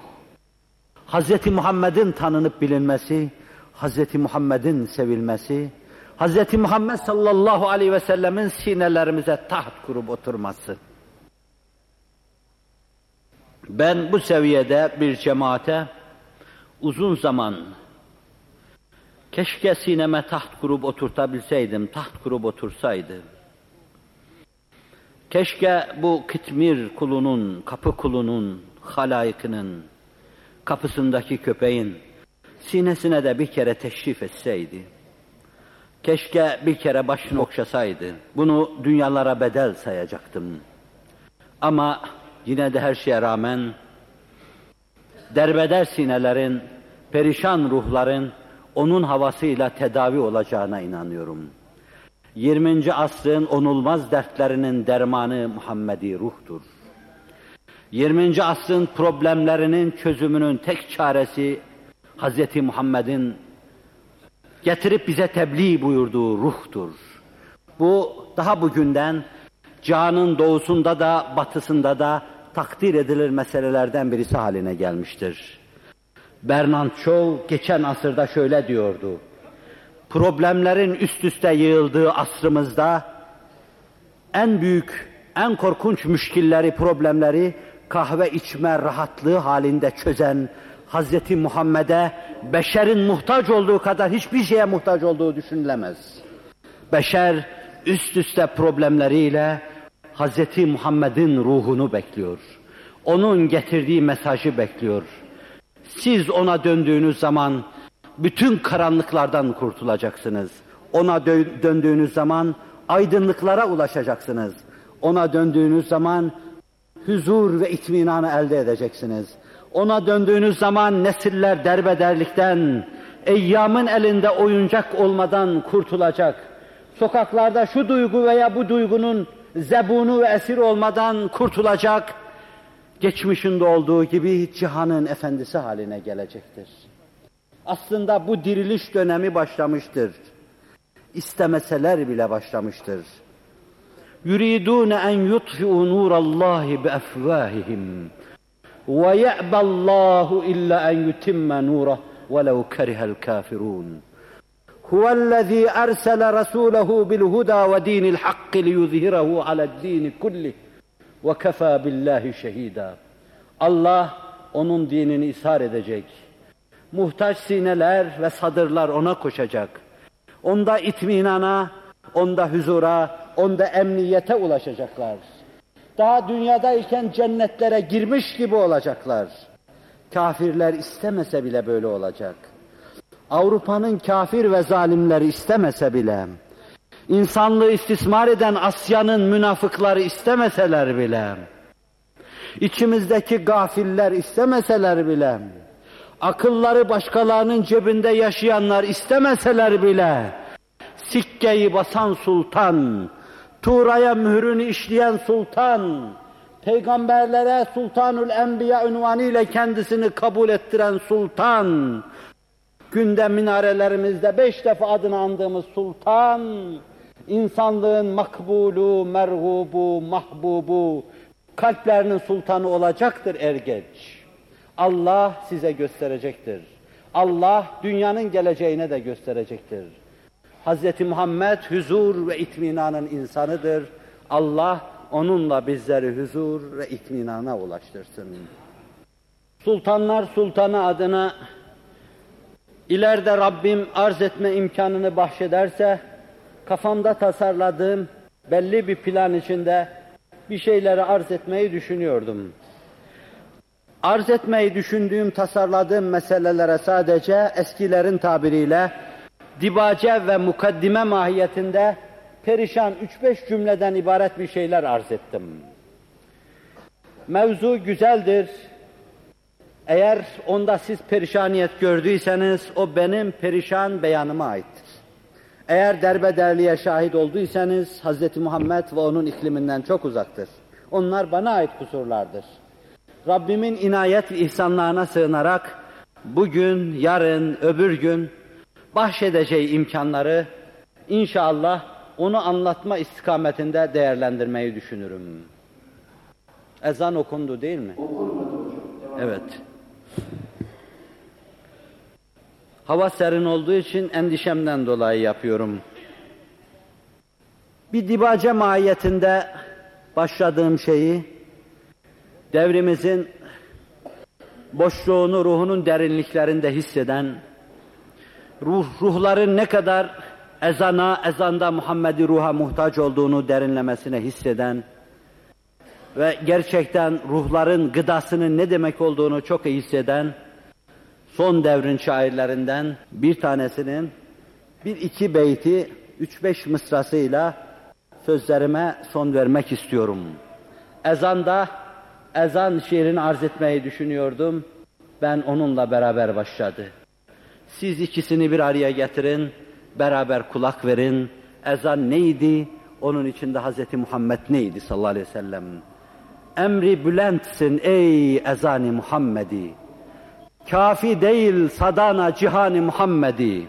Hz. Muhammed'in tanınıp bilinmesi, Hz. Muhammed'in sevilmesi, Hz. Muhammed sallallahu aleyhi ve sellemin sinelerimize taht kurup oturması. Ben bu seviyede bir cemaate uzun zaman keşke sineme taht kurup oturtabilseydim, taht kurup otursaydı. Keşke bu kitmir kulunun, kapı kulunun, halayıkının, kapısındaki köpeğin sinesine de bir kere teşrif etseydi. Keşke bir kere başını okşasaydı. Bunu dünyalara bedel sayacaktım. Ama yine de her şeye rağmen derbeder sinelerin, perişan ruhların onun havasıyla tedavi olacağına inanıyorum. 20. asrın onulmaz dertlerinin dermanı Muhammedi ruhtur. 20. asrın problemlerinin çözümünün tek çaresi Hz. Muhammed'in getirip bize tebliğ buyurduğu ruhtur. Bu daha bugünden canın doğusunda da batısında da takdir edilir meselelerden birisi haline gelmiştir. Bernard Shaw geçen asırda şöyle diyordu. Problemlerin üst üste yığıldığı asrımızda en büyük, en korkunç müşkilleri, problemleri kahve içme rahatlığı halinde çözen Hz. Muhammed'e beşerin muhtaç olduğu kadar hiçbir şeye muhtaç olduğu düşünülemez. Beşer üst üste problemleriyle Hz. Muhammed'in ruhunu bekliyor. Onun getirdiği mesajı bekliyor. Siz ona döndüğünüz zaman bütün karanlıklardan kurtulacaksınız. Ona dö döndüğünüz zaman aydınlıklara ulaşacaksınız. Ona döndüğünüz zaman huzur ve itminanı elde edeceksiniz. Ona döndüğünüz zaman nesiller derbederlikten, eyyamın elinde oyuncak olmadan kurtulacak. Sokaklarda şu duygu veya bu duygunun zebunu ve esir olmadan kurtulacak. Geçmişinde olduğu gibi cihanın efendisi haline gelecektir Aslında bu diriliş dönemi başlamıştır. İstemeseler bile başlamıştır. يُرِيدُونَ أَنْ يُطْفِئُوا نُورَ اللّٰهِ بِأَفْوَاهِهِمْ وَيَأْبَى اللّٰهُ إِلَّا أَنْ يُتِمَّ نُورَهُ وَلَوْ كَرِهَ الْكَافِرُونَ هُوَ الَّذ۪ي أَرْسَلَ رَسُولَهُ بِالْهُدَى وَد۪ينِ الْحَقِّ لِيُظْهِرَهُ عَلَى الد۪ينِ كُلِّهِ وَكَفَى بِاللّٰهِ شَه۪يدًا Allah onun dinini ishar edecek. Muhtaç sineler ve sadırlar ona koşacak. Onda itminana, onda huzura, onda emniyete ulaşacaklar. Daha dünyadayken cennetlere girmiş gibi olacaklar. Kafirler istemese bile böyle olacak. Avrupa'nın kafir ve zalimleri istemese bile, insanlığı istismar eden Asya'nın münafıkları istemeseler bile, içimizdeki gafiller istemeseler bile, akılları başkalarının cebinde yaşayanlar istemeseler bile, sikkeyi basan sultan, Tuğra'ya mührünü işleyen sultan, peygamberlere Sultanül Enbiya ünvanı ile kendisini kabul ettiren sultan, günde minarelerimizde beş defa adını andığımız sultan, insanlığın makbulu, merhubu, mahbubu, kalplerinin sultanı olacaktır er geç. Allah size gösterecektir. Allah dünyanın geleceğine de gösterecektir. Hz. Muhammed huzur ve itminanın insanıdır. Allah onunla bizleri huzur ve itminana ulaştırsın. Sultanlar Sultanı adına ileride Rabbim arz etme imkanını bahşederse kafamda tasarladığım belli bir plan içinde bir şeyleri arz etmeyi düşünüyordum. Arz etmeyi düşündüğüm, tasarladığım meselelere sadece eskilerin tabiriyle dibace ve mukaddime mahiyetinde perişan 3-5 cümleden ibaret bir şeyler arz ettim. Mevzu güzeldir. Eğer onda siz perişaniyet gördüyseniz o benim perişan beyanıma aittir. Eğer derbederliğe şahit olduysanız Hz. Muhammed ve onun ikliminden çok uzaktır. Onlar bana ait kusurlardır. Rabbimin inayet ve ihsanlarına sığınarak bugün, yarın, öbür gün bahşedeceği imkanları inşallah onu anlatma istikametinde değerlendirmeyi düşünürüm. Ezan okundu değil mi? Evet. Hava serin olduğu için endişemden dolayı yapıyorum. Bir dibace mahiyetinde başladığım şeyi devrimizin boşluğunu ruhunun derinliklerinde hisseden, ruh ruhların ne kadar ezana, ezanda Muhammed'i ruha muhtaç olduğunu derinlemesine hisseden ve gerçekten ruhların gıdasının ne demek olduğunu çok iyi hisseden son devrin şairlerinden bir tanesinin bir iki beyti üç beş mısrasıyla sözlerime son vermek istiyorum. Ezanda ezan şiirini arz etmeyi düşünüyordum. Ben onunla beraber başladı. Siz ikisini bir araya getirin, beraber kulak verin. Ezan neydi? Onun içinde Hz. Muhammed neydi sallallahu aleyhi ve sellem? Emri bülentsin ey ezani Muhammedi. Kafi değil sadana cihani Muhammedi.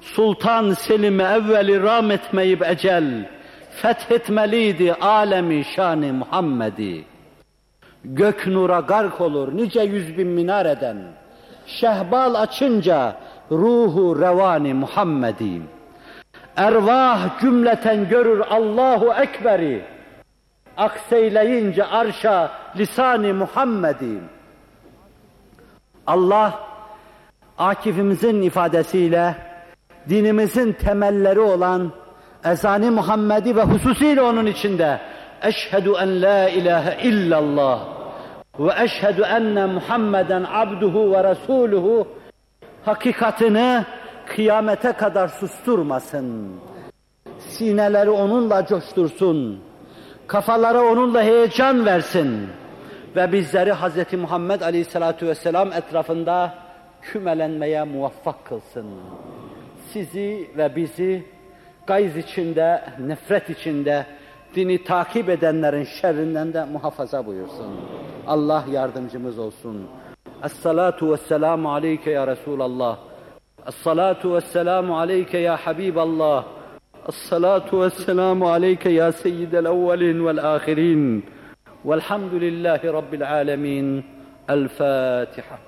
Sultan Selim'e evveli ram etmeyip ecel, fethetmeliydi alemi şani Muhammedi. Gök nura gark olur nice yüz bin minareden. Şehbal açınca ruhu revani Muhammedi. Ervah cümleten görür Allahu Ekber'i. Akseyleyince arşa lisani Muhammedi. Allah Akif'imizin ifadesiyle dinimizin temelleri olan ezani Muhammedi ve hususiyle onun içinde eşhedü en la ilahe illallah ve eşhedü enne Muhammeden abduhu ve resuluhu hakikatini kıyamete kadar susturmasın. sineleri onunla coştursun, kafalara onunla heyecan versin ve bizleri Hz. Muhammed Aleyhisselatü Vesselam etrafında kümelenmeye muvaffak kılsın. Sizi ve bizi gayz içinde, nefret içinde, dini takip edenlerin şerrinden de muhafaza buyursun. Allah yardımcımız olsun. Es-salatu vesselamu aleyke ya Resulallah. Es-salatu vesselamu aleyke ya Habiballah. Es-salatu vesselamu aleyke ya seyyidel evvelin vel ahirin. Velhamdülillahi Rabbil alemin. El-Fatiha.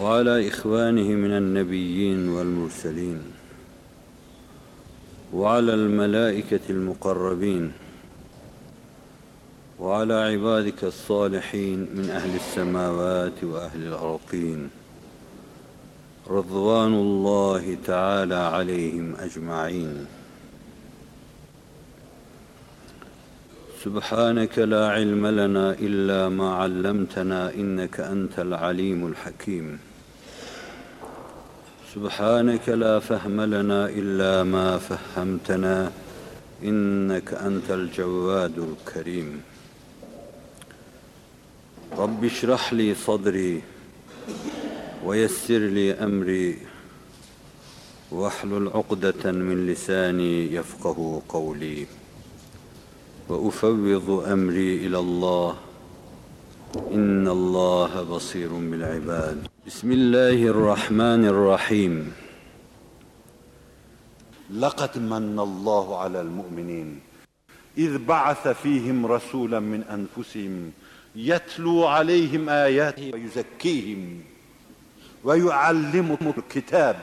وعلى إخوانه من النبيين والمرسلين وعلى الملائكة المقربين وعلى عبادك الصالحين من أهل السماوات وأهل الأرضين رضوان الله تعالى عليهم أجمعين سبحانك لا علم لنا إلا ما علمتنا إنك أنت العليم الحكيم. سبحانك لا فهم لنا إلا ما فهمتنا إنك أنت الجواد الكريم. رب اشرح لي صدري ويسر لي أمري واحلل عقدة من لساني يفقه قولي. وأفوض أمري إلى الله. إن الله بصير بالعباد. بسم الله الرحمن الرحيم. لقد من الله على المؤمنين. إذ بعث فيهم رسولا من أنفسهم يتلو عليهم آياته ويزكيهم ويعلمهم الكتاب.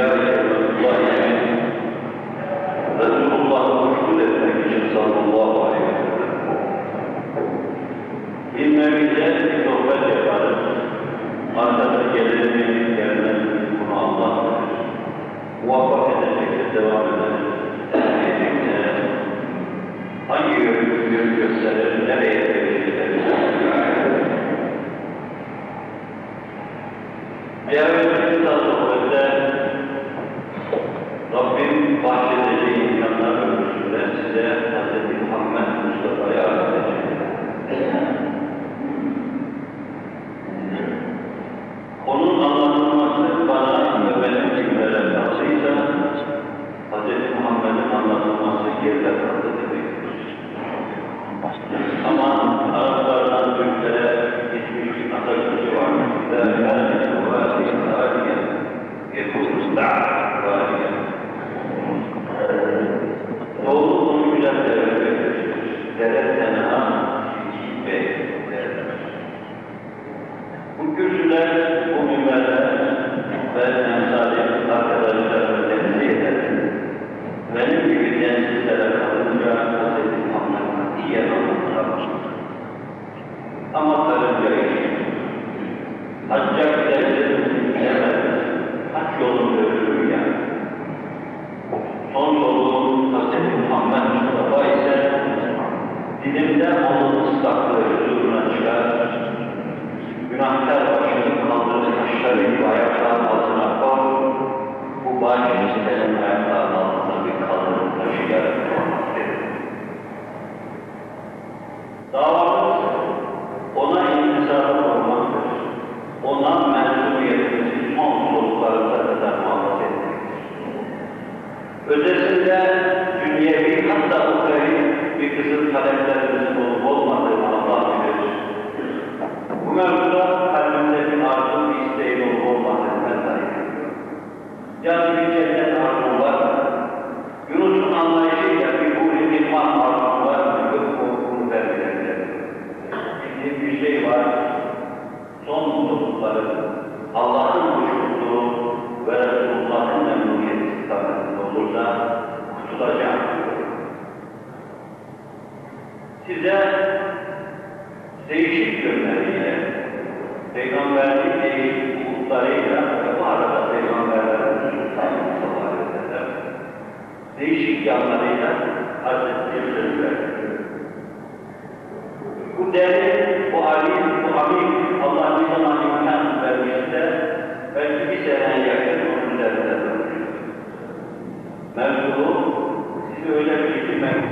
الله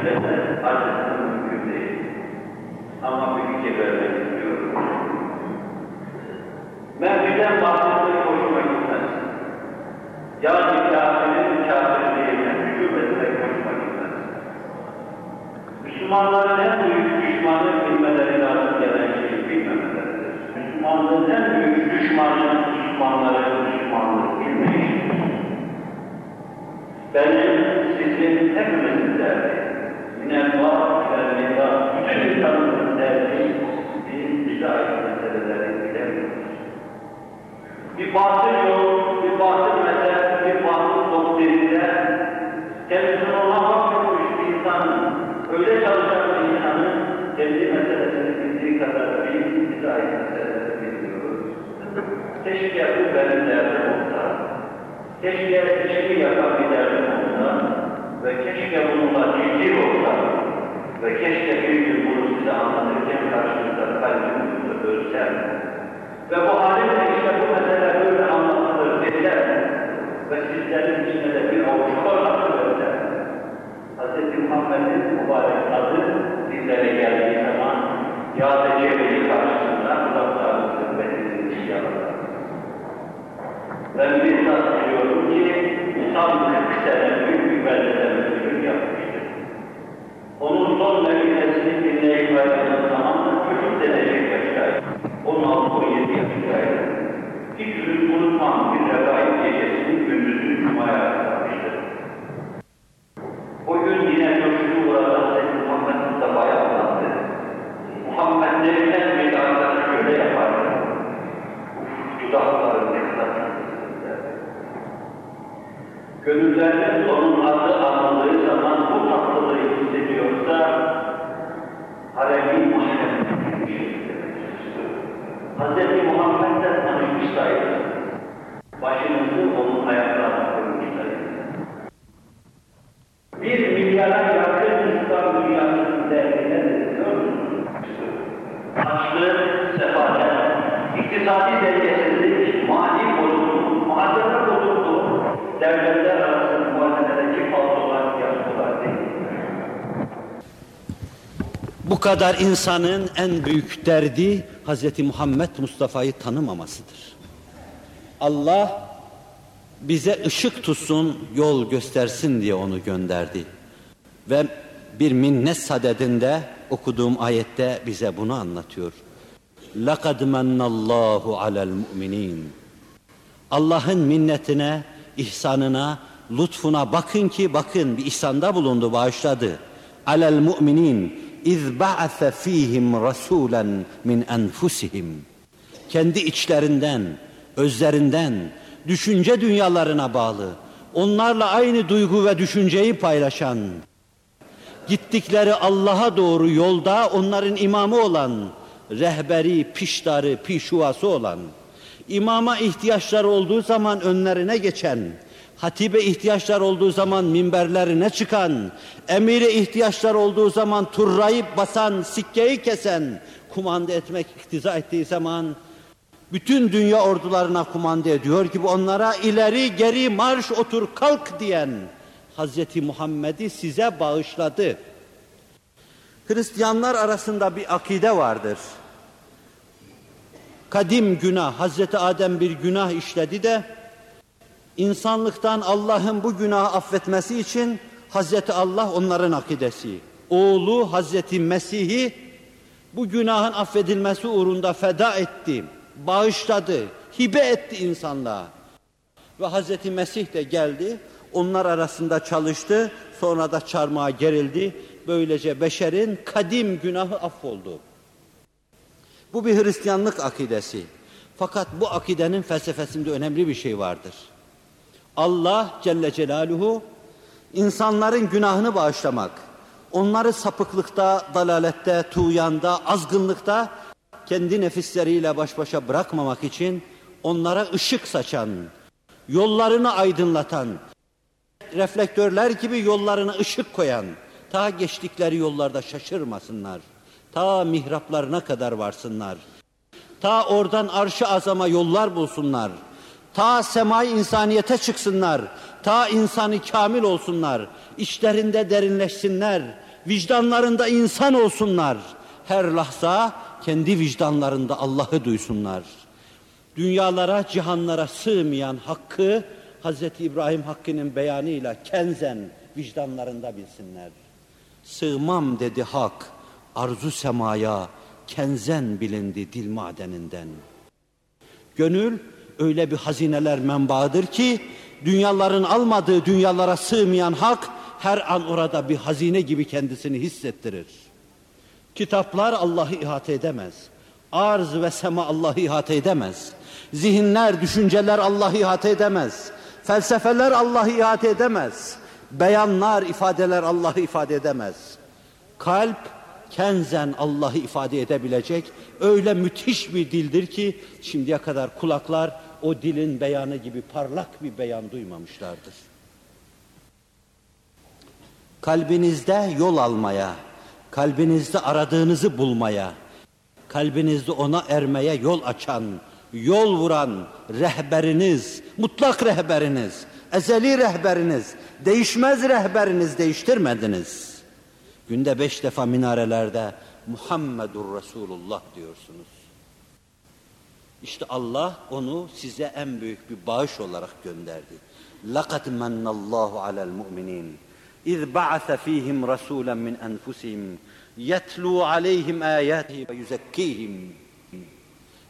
üzerine açıklığı mümkün değil. Ama bir ülke vermek istiyorum. Merciden bahsetmek hoşuma gitmez. Yani kafirin kafirliğine hücum etmek hoşuma gitmez. Müslümanların en büyük düşmanı bilmeleri lazım gelen şeyi bilmemeleridir. Müslümanlığın en büyük düşmanı Müslümanların Müslümanlığı bilmeyişidir. Benim, sizin, hepimizin minellah minellah bütün insanların derdi bir ilahi meseleleri bilemiyoruz. Bir batıl yol, bir batıl mezhep, bir batıl doktrinde Müslümanlar mahvolmuş bir insanın, öyle çalışan bir kendi meselesini bildiği kadar bilmiyoruz. Keşke bu benim derdim olsa, keşke işimi şey yapan bir derdim olsa, ve keşke bununla ciddi olsa. Ve keşke bir gün bunu size anlatırken karşınızda kalbim ölsem. Ve bu halimle işte bu mesele böyle anlatılır dediler. Ve sizlerin içinde de bir avuç kornası ölsem. Hz. Muhammed'in mübarek adı dillere geldiği zaman Yâd-ı Cebeli karşısında uzaklarını hürmetinizi yaratır. Ben bizzat biliyorum ki tam 40 sene büyük Onun son mektesini dinleyip verdiğim zaman da çocuk denecek yaştaydı. 16-17 yaşındaydı. Hiç unutmam bir regaib gecesinin gündüzünü Cuma'ya yapmıştır. O gün yine coşku burada Hz. Muhammed Mustafa'ya anlattı. Muhammed derken bir arkadaş şöyle yapardı. Uf, dudakları ne kadar tatlısınız derdi. Gönüllerinde onun adı anıldığı zaman bu tatlılığı hissediyorsa bir şey Hz. Muhammed'den tanışmış sayılır. Başınızı onun ayaklarına koymuşlar. Bu kadar insanın en büyük derdi Hz. Muhammed Mustafa'yı tanımamasıdır. Allah bize ışık tutsun, yol göstersin diye onu gönderdi. Ve bir minnet sadedinde okuduğum ayette bize bunu anlatıyor. لَقَدْ مَنَّ اللّٰهُ عَلَى الْمُؤْمِنِينَ Allah'ın minnetine, ihsanına, lütfuna bakın ki bakın bir ihsanda bulundu, bağışladı. Alel mu'minin iz ba'ase fihim rasulen min enfusihim. Kendi içlerinden, özlerinden, düşünce dünyalarına bağlı, onlarla aynı duygu ve düşünceyi paylaşan, gittikleri Allah'a doğru yolda onların imamı olan, rehberi, piştarı, pişuvası olan, imama ihtiyaçlar olduğu zaman önlerine geçen, hatibe ihtiyaçlar olduğu zaman minberlerine çıkan, emire ihtiyaçlar olduğu zaman turrayıp basan, sikkeyi kesen, kumanda etmek iktiza ettiği zaman bütün dünya ordularına kumanda ediyor gibi onlara ileri geri marş otur kalk diyen Hazreti Muhammed'i size bağışladı. Hristiyanlar arasında bir akide vardır. Kadim günah, Hazreti Adem bir günah işledi de insanlıktan Allah'ın bu günahı affetmesi için Hazreti Allah onların akidesi. Oğlu Hazreti Mesih'i bu günahın affedilmesi uğrunda feda etti, bağışladı, hibe etti insanlığa. Ve Hazreti Mesih de geldi, onlar arasında çalıştı, sonra da çarmıha gerildi. Böylece beşerin kadim günahı affoldu. Bu bir Hristiyanlık akidesi. Fakat bu akidenin felsefesinde önemli bir şey vardır. Allah Celle Celaluhu insanların günahını bağışlamak, onları sapıklıkta, dalalette, tuğyanda, azgınlıkta kendi nefisleriyle baş başa bırakmamak için onlara ışık saçan, yollarını aydınlatan, reflektörler gibi yollarına ışık koyan, ta geçtikleri yollarda şaşırmasınlar, ta mihraplarına kadar varsınlar, ta oradan arşı azama yollar bulsunlar, ta semai insaniyete çıksınlar, ta insanı kamil olsunlar, içlerinde derinleşsinler, vicdanlarında insan olsunlar, her lahza kendi vicdanlarında Allah'ı duysunlar. Dünyalara, cihanlara sığmayan hakkı Hz. İbrahim Hakkı'nın beyanıyla kenzen vicdanlarında bilsinler. Sığmam dedi hak, arzu semaya, kenzen bilindi dil madeninden. Gönül öyle bir hazineler menbaıdır ki, dünyaların almadığı dünyalara sığmayan hak, her an orada bir hazine gibi kendisini hissettirir. Kitaplar Allah'ı ihate edemez. Arz ve sema Allah'ı ihate edemez. Zihinler, düşünceler Allah'ı ihate edemez. Felsefeler Allah'ı ihate edemez. Beyanlar, ifadeler Allah'ı ifade edemez. Kalp kenzen Allah'ı ifade edebilecek öyle müthiş bir dildir ki şimdiye kadar kulaklar o dilin beyanı gibi parlak bir beyan duymamışlardır. Kalbinizde yol almaya, kalbinizde aradığınızı bulmaya, kalbinizde ona ermeye yol açan, yol vuran rehberiniz, mutlak rehberiniz, ezeli rehberiniz, değişmez rehberiniz değiştirmediniz. Günde beş defa minarelerde Muhammedur Resulullah diyorsunuz. İşte Allah onu size en büyük bir bağış olarak gönderdi. لَقَدْ مَنَّ اللّٰهُ عَلَى الْمُؤْمِنِينَ اِذْ بَعَثَ ف۪يهِمْ رَسُولًا مِنْ أَنْفُسِهِمْ يَتْلُوا عَلَيْهِمْ آيَاتِهِ وَيُزَكِّيهِمْ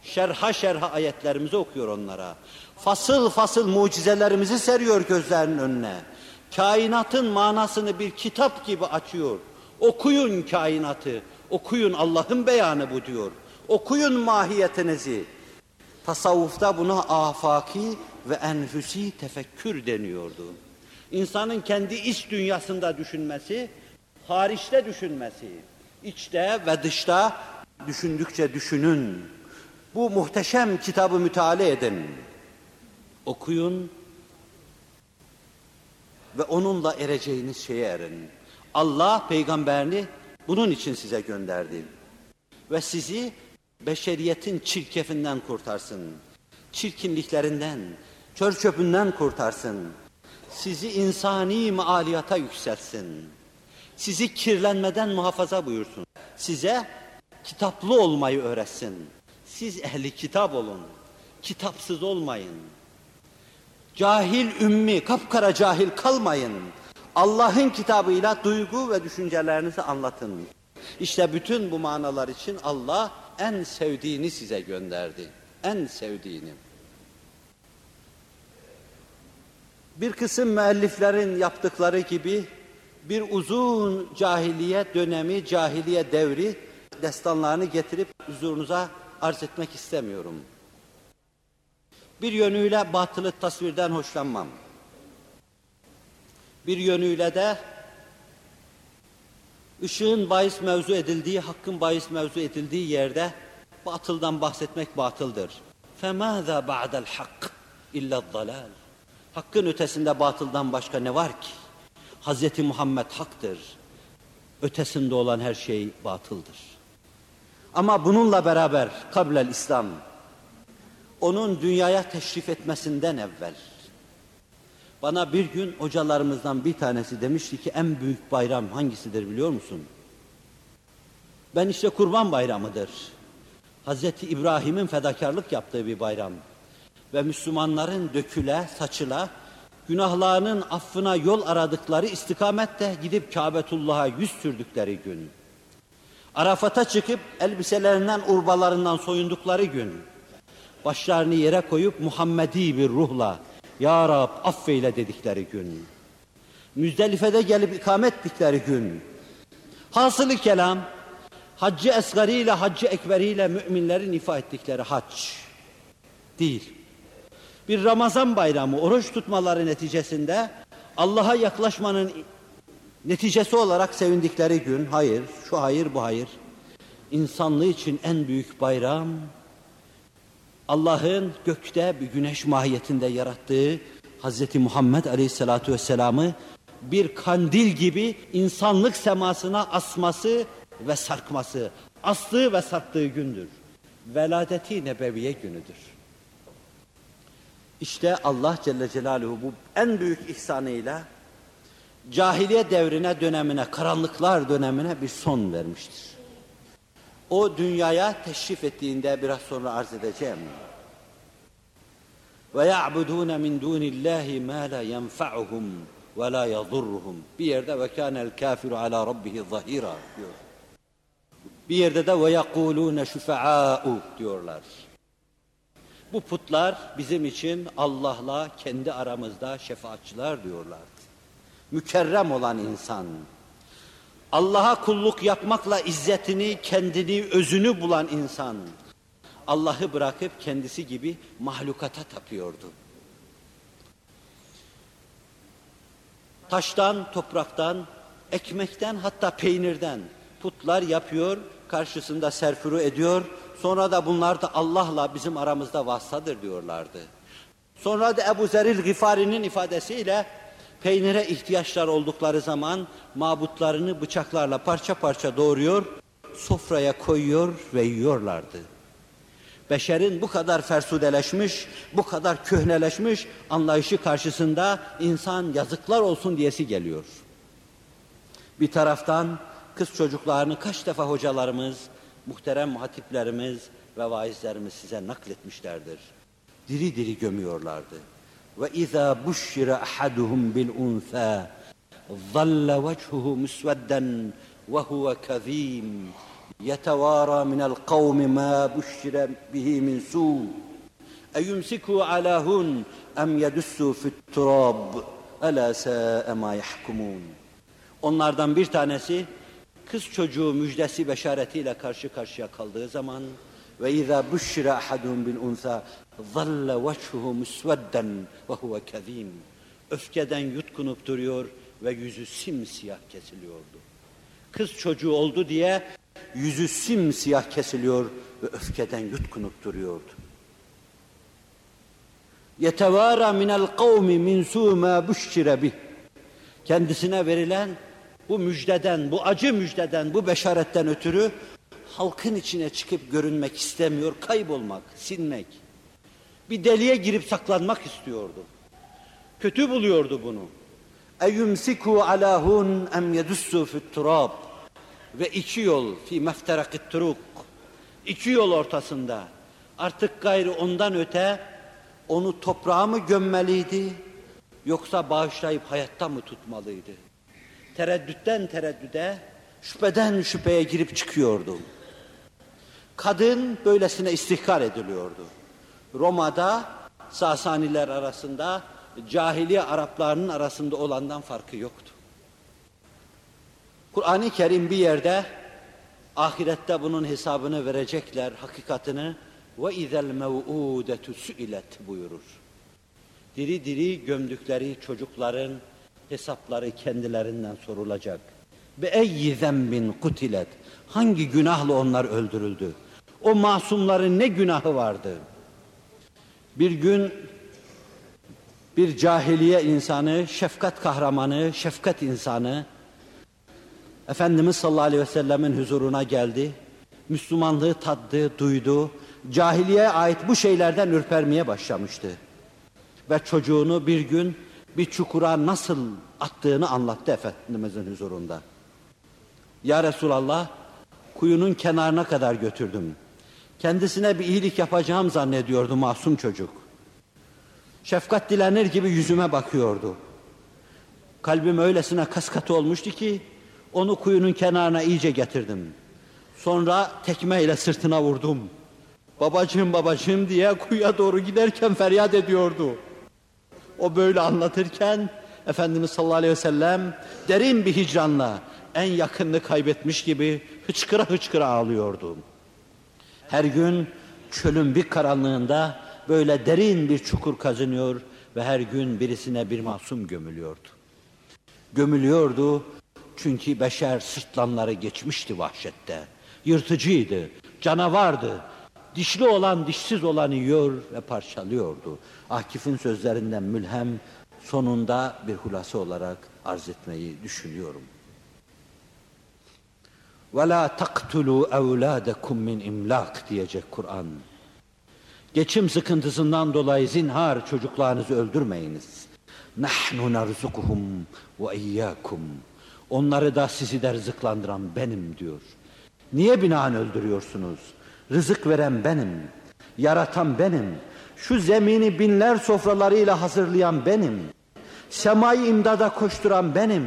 Şerha şerha ayetlerimizi okuyor onlara. Fasıl fasıl mucizelerimizi seriyor gözlerinin önüne. Kainatın manasını bir kitap gibi açıyor. Okuyun kainatı, okuyun Allah'ın beyanı bu diyor. Okuyun mahiyetinizi. Tasavvufta buna afaki ve enfüsi tefekkür deniyordu. İnsanın kendi iç dünyasında düşünmesi, hariçte düşünmesi, içte ve dışta düşündükçe düşünün. Bu muhteşem kitabı müteala edin. Okuyun ve onunla ereceğiniz şeye erin. Allah peygamberini bunun için size gönderdi. Ve sizi beşeriyetin çirkefinden kurtarsın. Çirkinliklerinden, çör çöpünden kurtarsın. Sizi insani maaliyata yükselsin. Sizi kirlenmeden muhafaza buyursun. Size kitaplı olmayı öğretsin. Siz ehli kitap olun. Kitapsız olmayın. Cahil ümmi, kapkara cahil kalmayın. Allah'ın kitabıyla duygu ve düşüncelerinizi anlatın. İşte bütün bu manalar için Allah en sevdiğini size gönderdi. En sevdiğini. Bir kısım müelliflerin yaptıkları gibi bir uzun cahiliye dönemi, cahiliye devri destanlarını getirip huzurunuza arz etmek istemiyorum. Bir yönüyle batılı tasvirden hoşlanmam. Bir yönüyle de ışığın bahis mevzu edildiği, hakkın bahis mevzu edildiği yerde batıldan bahsetmek batıldır. فَمَاذَا بَعْدَ الْحَقِّ اِلَّا الضَّلَالِ Hakkın ötesinde batıldan başka ne var ki? Hz. Muhammed haktır. Ötesinde olan her şey batıldır. Ama bununla beraber kablel İslam, onun dünyaya teşrif etmesinden evvel, bana bir gün hocalarımızdan bir tanesi demişti ki en büyük bayram hangisidir biliyor musun? Ben işte kurban bayramıdır. Hazreti İbrahim'in fedakarlık yaptığı bir bayram. Ve Müslümanların döküle, saçıla, günahlarının affına yol aradıkları istikamette gidip Kabetullah'a yüz sürdükleri gün. Arafat'a çıkıp elbiselerinden, urbalarından soyundukları gün. Başlarını yere koyup Muhammedi bir ruhla Ya Rab affeyle dedikleri gün. Müzdelife'de gelip ikamet ettikleri gün. Hasılı kelam, haccı esgariyle, haccı ekberiyle müminlerin ifa ettikleri hac değil. Bir Ramazan bayramı, oruç tutmaları neticesinde Allah'a yaklaşmanın neticesi olarak sevindikleri gün, hayır, şu hayır, bu hayır. İnsanlığı için en büyük bayram, Allah'ın gökte bir güneş mahiyetinde yarattığı Hz. Muhammed Aleyhisselatü Vesselam'ı bir kandil gibi insanlık semasına asması ve sarkması, astığı ve sarktığı gündür. Veladeti nebeviye günüdür. İşte Allah Celle Celaluhu bu en büyük ihsanıyla cahiliye devrine, dönemine, karanlıklar dönemine bir son vermiştir. O dünyaya teşrif ettiğinde biraz sonra arz edeceğim. Ve ya'budun min dunillahi ma la yenfa'uhum ve la yadurruhum. Bir yerde ve kanel kafiru ala rabbihi zahira diyor. Bir yerde de ve yekulune şufa'a'u diyorlar. Bu putlar bizim için Allah'la kendi aramızda şefaatçılar diyorlar. Mükerrem olan insan, Allah'a kulluk yapmakla izzetini, kendini, özünü bulan insan, Allah'ı bırakıp kendisi gibi mahlukata tapıyordu. Taştan, topraktan, ekmekten hatta peynirden putlar yapıyor, karşısında serfuru ediyor. Sonra da bunlar da Allah'la bizim aramızda vasıtadır diyorlardı. Sonra da Ebu Zeril Gifari'nin ifadesiyle peynire ihtiyaçlar oldukları zaman mabutlarını bıçaklarla parça parça doğuruyor, sofraya koyuyor ve yiyorlardı. Beşerin bu kadar fersudeleşmiş, bu kadar köhneleşmiş anlayışı karşısında insan yazıklar olsun diyesi geliyor. Bir taraftan kız çocuklarını kaç defa hocalarımız, muhterem hatiplerimiz ve vaizlerimiz size nakletmişlerdir. Diri diri gömüyorlardı ve izâ buşşire ahaduhum bil unthâ zalla vechuhu müsvedden ve huve kazîm. Yetevârâ minel kavmi mâ buşşire bihi min su eyumsiku alâ hun em yedussu fit turab elâ Onlardan bir tanesi kız çocuğu müjdesi beşaretiyle karşı karşıya kaldığı zaman ve izâ buşşire ahadun bil unsa veçhuhu musvedden ve huve kezîm öfkeden yutkunup duruyor ve yüzü simsiyah kesiliyordu. Kız çocuğu oldu diye yüzü simsiyah kesiliyor ve öfkeden yutkunup duruyordu. Yetevara minel kavmi min su ma büşşire bih. Kendisine verilen bu müjdeden, bu acı müjdeden, bu beşaretten ötürü halkın içine çıkıp görünmek istemiyor, kaybolmak, sinmek. Bir deliğe girip saklanmak istiyordu. Kötü buluyordu bunu. Hun em yedussu fit turab. Ve iki yol fi mefterakit turuk. İki yol ortasında. Artık gayrı ondan öte onu toprağa mı gömmeliydi yoksa bağışlayıp hayatta mı tutmalıydı? Tereddütten tereddüde, şüpheden şüpheye girip çıkıyordu. Kadın böylesine istihkar ediliyordu. Roma'da Sasaniler arasında cahiliye Araplarının arasında olandan farkı yoktu. Kur'an-ı Kerim bir yerde ahirette bunun hesabını verecekler, hakikatini ve izel mev'udetu su'ilet buyurur. Diri diri gömdükleri çocukların hesapları kendilerinden sorulacak. Be eyyi zembin kutilet. Hangi günahla onlar öldürüldü? O masumların ne günahı vardı? Bir gün bir cahiliye insanı, şefkat kahramanı, şefkat insanı Efendimiz sallallahu aleyhi ve sellemin huzuruna geldi. Müslümanlığı taddı, duydu. Cahiliye ait bu şeylerden ürpermeye başlamıştı. Ve çocuğunu bir gün bir çukura nasıl attığını anlattı Efendimizin huzurunda. Ya Resulallah, kuyunun kenarına kadar götürdüm. Kendisine bir iyilik yapacağım zannediyordu masum çocuk. Şefkat dilenir gibi yüzüme bakıyordu. Kalbim öylesine kaskatı olmuştu ki onu kuyunun kenarına iyice getirdim. Sonra tekmeyle sırtına vurdum. Babacığım babacığım diye kuyuya doğru giderken feryat ediyordu. O böyle anlatırken Efendimiz sallallahu aleyhi ve sellem derin bir hicranla en yakınını kaybetmiş gibi hıçkıra hıçkıra ağlıyordu. Her gün çölün bir karanlığında böyle derin bir çukur kazınıyor ve her gün birisine bir masum gömülüyordu. Gömülüyordu çünkü beşer sırtlanları geçmişti vahşette. Yırtıcıydı, canavardı. Dişli olan dişsiz olanı yiyor ve parçalıyordu. Akif'in sözlerinden mülhem sonunda bir hulası olarak arz etmeyi düşünüyorum. Ve la taktulu evladakum min imlak diyecek Kur'an. Geçim sıkıntısından dolayı zinhar çocuklarınızı öldürmeyiniz. Nahnu narzukuhum ve iyyakum. Onları da sizi de rızıklandıran benim diyor. Niye binaen öldürüyorsunuz? Rızık veren benim. Yaratan benim. Şu zemini binler sofralarıyla hazırlayan benim. Semayı imdada koşturan benim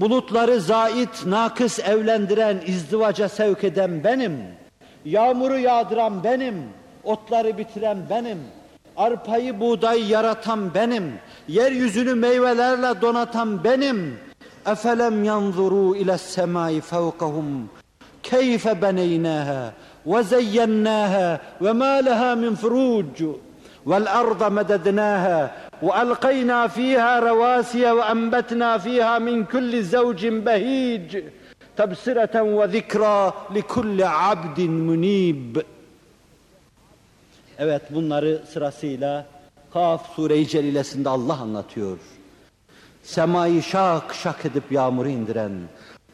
bulutları zait, nakıs evlendiren, izdivaca sevk eden benim. Yağmuru yağdıran benim, otları bitiren benim. Arpayı buğdayı yaratan benim, yeryüzünü meyvelerle donatan benim. Efelem yanzuru ile semai fevkahum keyfe beneynaha ve zeyyennaha ve ma leha min furucu vel arda medednaha وألقينا فيها رواسي وأنبتنا فيها من كل زوج بهيج tebsireten ve zikra li kulli abdin munib. Evet bunları sırasıyla Kaf Sure-i Celilesinde Allah anlatıyor. Semayı şak şak edip yağmuru indiren,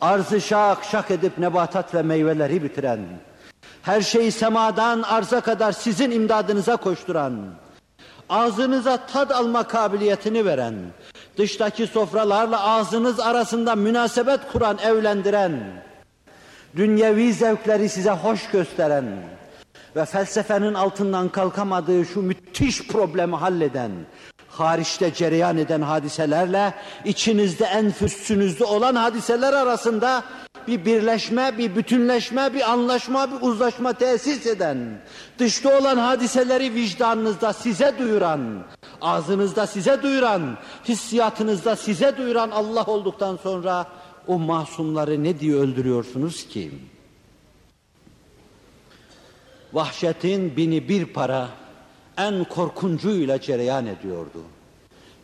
arzı şak şak edip nebatat ve meyveleri bitiren, her şeyi semadan arza kadar sizin imdadınıza koşturan, ağzınıza tad alma kabiliyetini veren, dıştaki sofralarla ağzınız arasında münasebet kuran, evlendiren, dünyevi zevkleri size hoş gösteren ve felsefenin altından kalkamadığı şu müthiş problemi halleden, hariçte cereyan eden hadiselerle içinizde enfüsünüzde olan hadiseler arasında bir birleşme, bir bütünleşme, bir anlaşma, bir uzlaşma tesis eden, dışta olan hadiseleri vicdanınızda size duyuran, ağzınızda size duyuran, hissiyatınızda size duyuran Allah olduktan sonra o masumları ne diye öldürüyorsunuz ki? Vahşetin bini bir para en korkuncuyla cereyan ediyordu.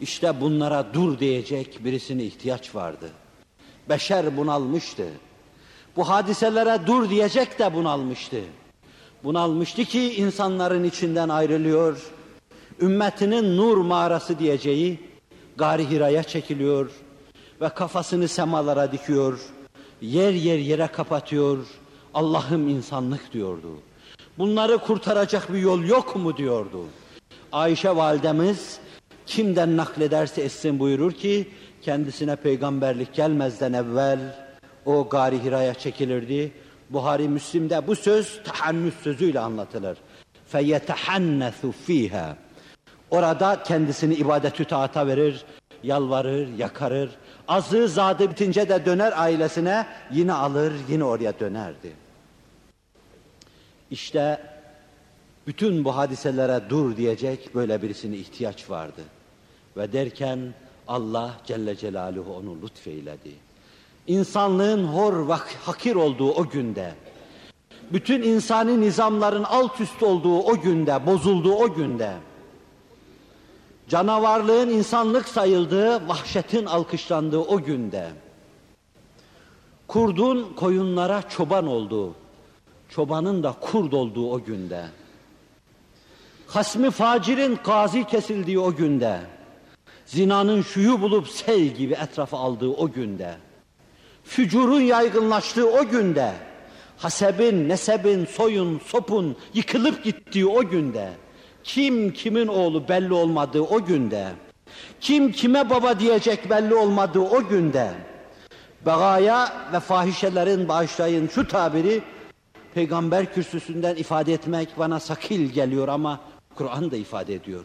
İşte bunlara dur diyecek birisine ihtiyaç vardı. Beşer bunalmıştı. Bu hadiselere dur diyecek de bunalmıştı. Bunalmıştı ki insanların içinden ayrılıyor. Ümmetinin nur mağarası diyeceği Gari Hira'ya çekiliyor ve kafasını semalara dikiyor. Yer yer yere kapatıyor. Allah'ım insanlık diyordu. Bunları kurtaracak bir yol yok mu diyordu. Ayşe validemiz kimden naklederse etsin buyurur ki kendisine peygamberlik gelmezden evvel o Gari Hira'ya çekilirdi. Buhari Müslim'de bu söz tahannüs sözüyle anlatılır. فَيَتَحَنَّثُ ف۪يهَا Orada kendisini ibadetü taata verir, yalvarır, yakarır. Azı zadı bitince de döner ailesine, yine alır, yine oraya dönerdi. İşte bütün bu hadiselere dur diyecek böyle birisine ihtiyaç vardı. Ve derken Allah Celle Celaluhu onu lütfeyledi. İnsanlığın hor ve hakir olduğu o günde, bütün insani nizamların alt üst olduğu o günde, bozulduğu o günde, canavarlığın insanlık sayıldığı, vahşetin alkışlandığı o günde, kurdun koyunlara çoban olduğu, çobanın da kurd olduğu o günde, hasmi facirin gazi kesildiği o günde, zinanın şuyu bulup sel gibi etrafı aldığı o günde, fücurun yaygınlaştığı o günde, hasebin, nesebin, soyun, sopun yıkılıp gittiği o günde, kim kimin oğlu belli olmadığı o günde, kim kime baba diyecek belli olmadığı o günde, begaya ve fahişelerin bağışlayın şu tabiri, peygamber kürsüsünden ifade etmek bana sakil geliyor ama Kur'an da ifade ediyor.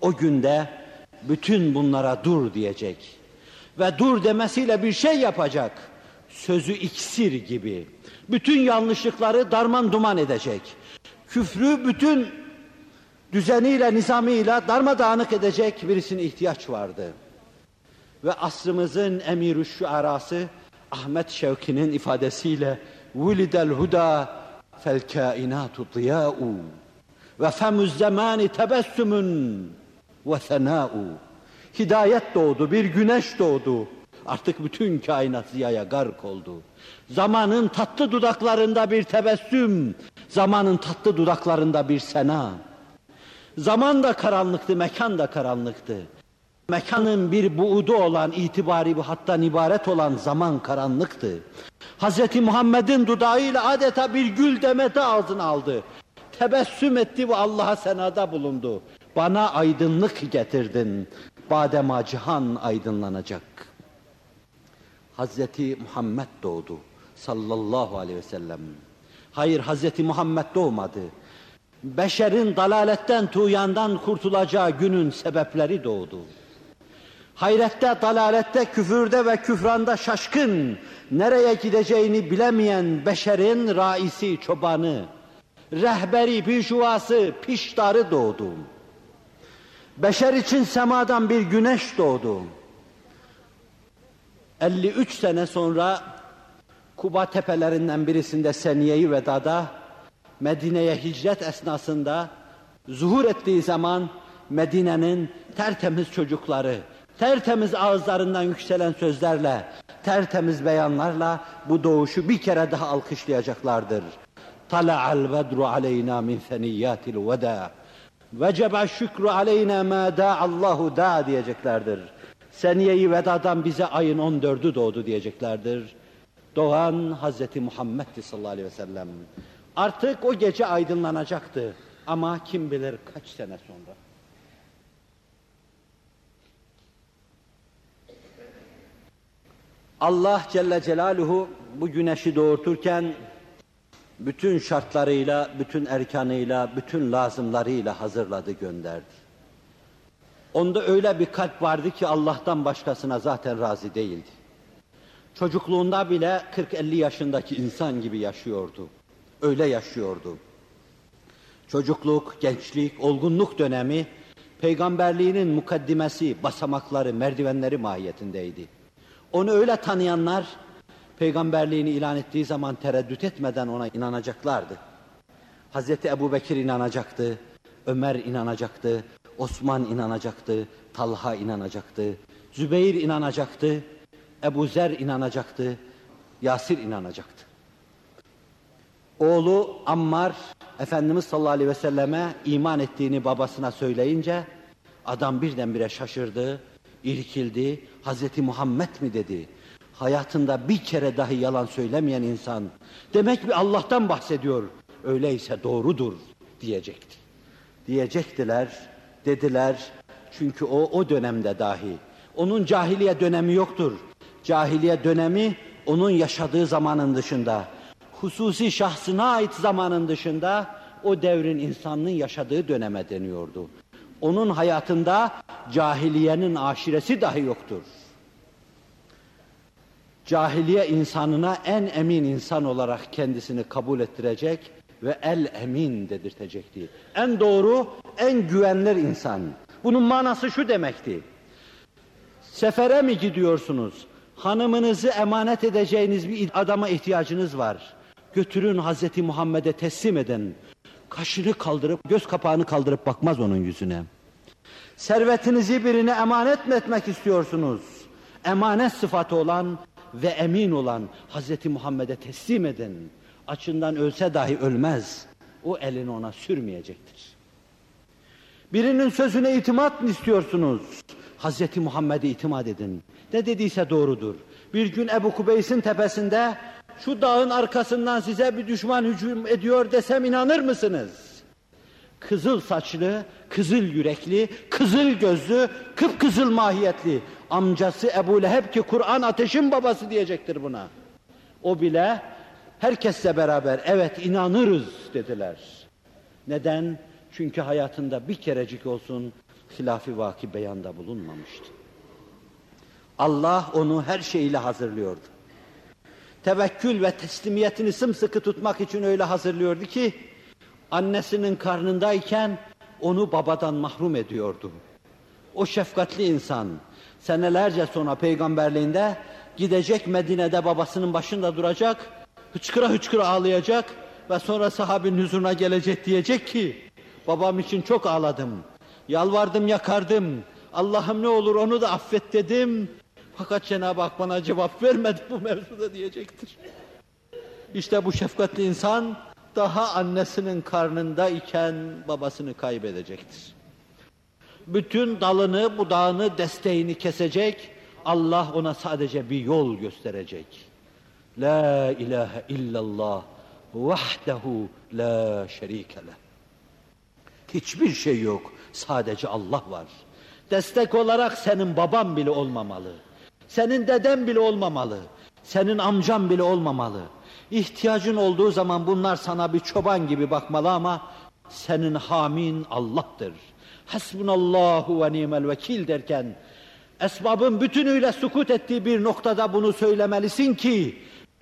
O günde bütün bunlara dur diyecek. Ve dur demesiyle bir şey yapacak. Sözü iksir gibi. Bütün yanlışlıkları darman duman edecek. Küfrü bütün düzeniyle, nizamıyla darmadağınık edecek birisine ihtiyaç vardı. Ve asrımızın emirü şuarası Ahmet Şevki'nin ifadesiyle وُلِدَ الْهُدَى فَالْكَائِنَاتُ ضِيَاءُ وَفَمُ الزَّمَانِ تَبَسُّمٌ وَثَنَاءُ Hidayet doğdu, bir güneş doğdu. Artık bütün kainat ziyaya gark oldu. Zamanın tatlı dudaklarında bir tebessüm, zamanın tatlı dudaklarında bir sena. Zaman da karanlıktı, mekan da karanlıktı. Mekanın bir buğdu olan, itibari bu hattan ibaret olan zaman karanlıktı. Hz. Muhammed'in dudağıyla adeta bir gül demeti ağzına aldı. Tebessüm etti ve Allah'a senada bulundu. Bana aydınlık getirdin. Badema cihan aydınlanacak. Hazreti Muhammed doğdu sallallahu aleyhi ve sellem. Hayır Hazreti Muhammed doğmadı. Beşerin dalaletten, tuğyandan kurtulacağı günün sebepleri doğdu. Hayrette, dalalette, küfürde ve küfranda şaşkın, nereye gideceğini bilemeyen beşerin raisi, çobanı, rehberi, pişuvası, piştarı doğdu. Beşer için semadan bir güneş doğdu. 53 sene sonra Kuba tepelerinden birisinde Seniye-i Veda'da Medine'ye hicret esnasında zuhur ettiği zaman Medine'nin tertemiz çocukları, tertemiz ağızlarından yükselen sözlerle tertemiz beyanlarla bu doğuşu bir kere daha alkışlayacaklardır. Tala'al bedru aleyna min seniyyatil veda. Vecebe şükrü aleyna ma Allahu da diyeceklerdir. Seniye-i vedadan bize ayın 14'ü doğdu diyeceklerdir. Doğan Hazreti Muhammed'di sallallahu aleyhi ve sellem. Artık o gece aydınlanacaktı. Ama kim bilir kaç sene sonra. Allah Celle Celaluhu bu güneşi doğurturken bütün şartlarıyla, bütün erkanıyla, bütün lazımlarıyla hazırladı, gönderdi. Onda öyle bir kalp vardı ki Allah'tan başkasına zaten razı değildi. Çocukluğunda bile 40-50 yaşındaki insan gibi yaşıyordu. Öyle yaşıyordu. Çocukluk, gençlik, olgunluk dönemi peygamberliğinin mukaddimesi, basamakları, merdivenleri mahiyetindeydi. Onu öyle tanıyanlar peygamberliğini ilan ettiği zaman tereddüt etmeden ona inanacaklardı. Hazreti Ebu Bekir inanacaktı, Ömer inanacaktı, Osman inanacaktı, Talha inanacaktı, Zübeyir inanacaktı, Ebu Zer inanacaktı, Yasir inanacaktı. Oğlu Ammar, Efendimiz sallallahu aleyhi ve selleme iman ettiğini babasına söyleyince, adam birdenbire şaşırdı, irkildi, Hazreti Muhammed mi dedi. Hayatında bir kere dahi yalan söylemeyen insan, demek bir Allah'tan bahsediyor, öyleyse doğrudur diyecekti. Diyecektiler, dediler, çünkü o o dönemde dahi, onun cahiliye dönemi yoktur. Cahiliye dönemi onun yaşadığı zamanın dışında, hususi şahsına ait zamanın dışında o devrin insanlığın yaşadığı döneme deniyordu. Onun hayatında cahiliyenin aşiresi dahi yoktur. Cahiliye insanına en emin insan olarak kendisini kabul ettirecek ve el emin dedirtecekti. En doğru, en güvenilir insan. Bunun manası şu demekti. Sefere mi gidiyorsunuz? Hanımınızı emanet edeceğiniz bir adama ihtiyacınız var. Götürün Hazreti Muhammed'e teslim edin. Kaşını kaldırıp, göz kapağını kaldırıp bakmaz onun yüzüne. Servetinizi birine emanet mi etmek istiyorsunuz? Emanet sıfatı olan ve emin olan Hazreti Muhammed'e teslim edin. Açından ölse dahi ölmez. O elini ona sürmeyecektir. Birinin sözüne itimat mı istiyorsunuz? Hazreti Muhammed'e itimat edin. Ne dediyse doğrudur. Bir gün Ebu Kubeys'in tepesinde şu dağın arkasından size bir düşman hücum ediyor desem inanır mısınız? Kızıl saçlı, kızıl yürekli, kızıl gözlü, kıpkızıl mahiyetli amcası Ebu Leheb ki Kur'an ateşin babası diyecektir buna. O bile herkesle beraber evet inanırız dediler. Neden? Çünkü hayatında bir kerecik olsun hilafi vaki beyanda bulunmamıştı. Allah onu her şeyiyle hazırlıyordu. Tevekkül ve teslimiyetini sımsıkı tutmak için öyle hazırlıyordu ki annesinin karnındayken onu babadan mahrum ediyordu. O şefkatli insan senelerce sonra peygamberliğinde gidecek Medine'de babasının başında duracak, hıçkıra hıçkıra ağlayacak ve sonra sahabinin huzuruna gelecek diyecek ki babam için çok ağladım, yalvardım yakardım, Allah'ım ne olur onu da affet dedim. Fakat Cenab-ı Hak bana cevap vermedi bu mevzuda diyecektir. İşte bu şefkatli insan daha annesinin karnında iken babasını kaybedecektir. Bütün dalını, budağını, desteğini kesecek, Allah ona sadece bir yol gösterecek. La ilahe illallah vahdehu la şerike Hiçbir şey yok, sadece Allah var. Destek olarak senin baban bile olmamalı. Senin deden bile olmamalı. Senin amcan bile olmamalı. İhtiyacın olduğu zaman bunlar sana bir çoban gibi bakmalı ama senin hamin Allah'tır. Hasbunallahu ve nimel vekil derken esbabın bütünüyle sukut ettiği bir noktada bunu söylemelisin ki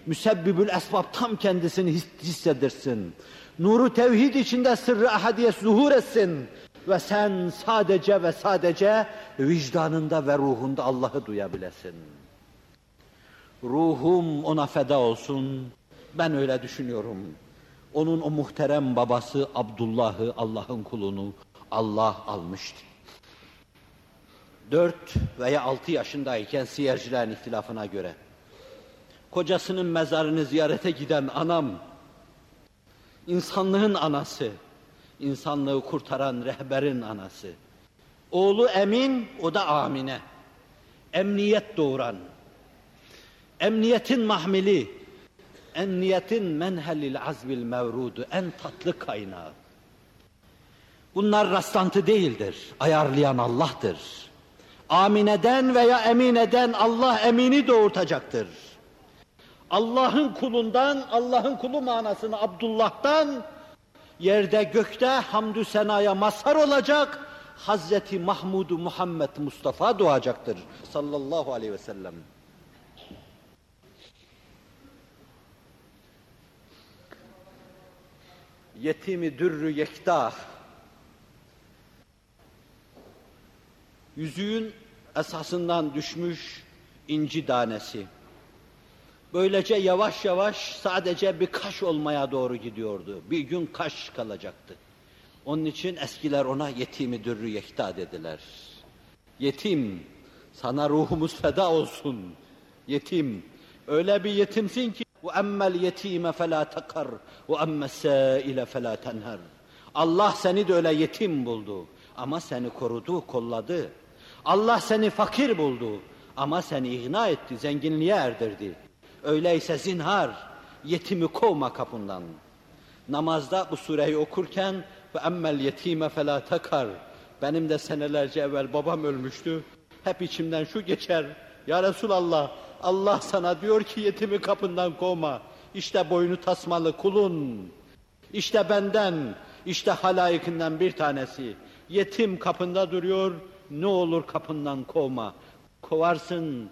müsebbibül esbab tam kendisini hissedirsin. Nuru tevhid içinde sırrı ahadiyet zuhur etsin ve sen sadece ve sadece vicdanında ve ruhunda Allah'ı duyabilesin. Ruhum ona feda olsun. Ben öyle düşünüyorum. Onun o muhterem babası Abdullah'ı, Allah'ın kulunu Allah almıştı. Dört veya altı yaşındayken siyercilerin ihtilafına göre kocasının mezarını ziyarete giden anam, insanlığın anası, insanlığı kurtaran rehberin anası. Oğlu Emin, o da Amine. Emniyet doğuran, emniyetin mahmili, emniyetin menhelil azbil mevrudu, en tatlı kaynağı. Bunlar rastlantı değildir, ayarlayan Allah'tır. Amineden veya Emine'den Allah emini doğurtacaktır. Allah'ın kulundan, Allah'ın kulu manasını Abdullah'tan, yerde gökte hamdü senaya mazhar olacak Hazreti Mahmudu Muhammed Mustafa doğacaktır sallallahu aleyhi ve sellem. Yetimi dürrü yekta yüzüğün esasından düşmüş inci tanesi. Böylece yavaş yavaş sadece bir kaş olmaya doğru gidiyordu. Bir gün kaş kalacaktı. Onun için eskiler ona yetimi dürrü yekta dediler. Yetim, sana ruhumuz feda olsun. Yetim, öyle bir yetimsin ki وَاَمَّا الْيَت۪يمَ فَلَا تَقَرْ وَاَمَّا السَّائِلَ فَلَا تَنْهَرْ Allah seni de öyle yetim buldu. Ama seni korudu, kolladı. Allah seni fakir buldu. Ama seni ihna etti, zenginliğe erdirdi. Öyleyse zinhar, yetimi kovma kapından. Namazda bu sureyi okurken ve emmel yetime fela takar. Benim de senelerce evvel babam ölmüştü. Hep içimden şu geçer. Ya Resulallah, Allah sana diyor ki yetimi kapından kovma. İşte boynu tasmalı kulun. İşte benden, işte halayıkından bir tanesi. Yetim kapında duruyor, ne olur kapından kovma. Kovarsın,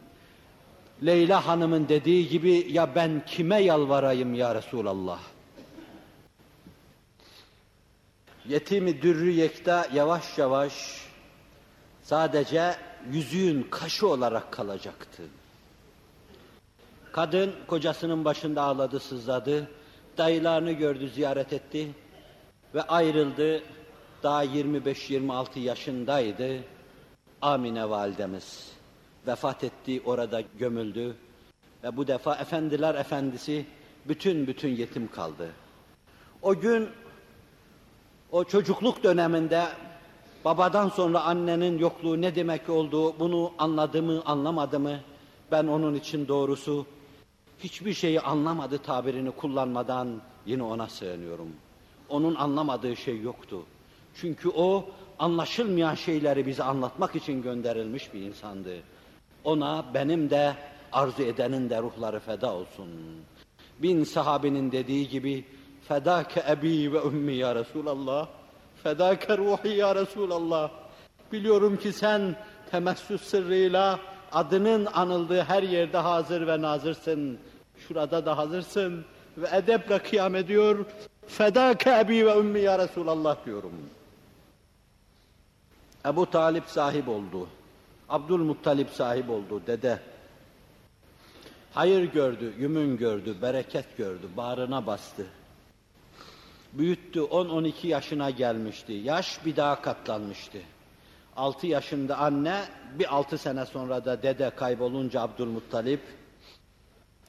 Leyla Hanım'ın dediği gibi ya ben kime yalvarayım ya Resulallah? Yetimi dürrü yekta yavaş yavaş sadece yüzüğün kaşı olarak kalacaktı. Kadın kocasının başında ağladı, sızladı. Dayılarını gördü, ziyaret etti ve ayrıldı. Daha 25-26 yaşındaydı. Amine validemiz vefat etti, orada gömüldü. Ve bu defa efendiler efendisi bütün bütün yetim kaldı. O gün o çocukluk döneminde babadan sonra annenin yokluğu ne demek olduğu bunu anladı mı anlamadı mı ben onun için doğrusu hiçbir şeyi anlamadı tabirini kullanmadan yine ona sığınıyorum. Onun anlamadığı şey yoktu. Çünkü o anlaşılmayan şeyleri bize anlatmak için gönderilmiş bir insandı. Ona benim de arzu edenin de ruhları feda olsun. Bin sahabinin dediği gibi fedake ebi ve ummi ya Resulallah. Fedake ruhi ya Resulallah. Biliyorum ki sen temessüs sırrıyla adının anıldığı her yerde hazır ve nazırsın. Şurada da hazırsın ve edeple kıyam ediyor. Fedake ebi ve ummi ya Resulallah diyorum. Ebu Talip sahip oldu. Abdülmuttalip sahip oldu dede. Hayır gördü, yümün gördü, bereket gördü, bağrına bastı. Büyüttü, 10-12 yaşına gelmişti. Yaş bir daha katlanmıştı. 6 yaşında anne, bir 6 sene sonra da dede kaybolunca Abdülmuttalip,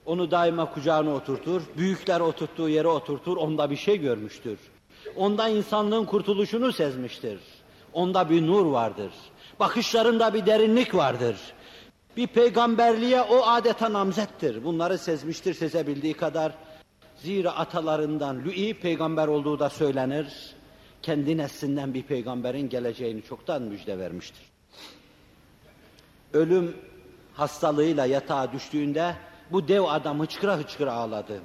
onu daima kucağına oturtur, büyükler oturttuğu yere oturtur, onda bir şey görmüştür. Onda insanlığın kurtuluşunu sezmiştir. Onda bir nur vardır. Bakışlarında bir derinlik vardır. Bir peygamberliğe o adeta namzettir. Bunları sezmiştir sezebildiği kadar. Zira atalarından Lü'i peygamber olduğu da söylenir. Kendi neslinden bir peygamberin geleceğini çoktan müjde vermiştir. Ölüm hastalığıyla yatağa düştüğünde bu dev adam hıçkıra hıçkıra ağladı.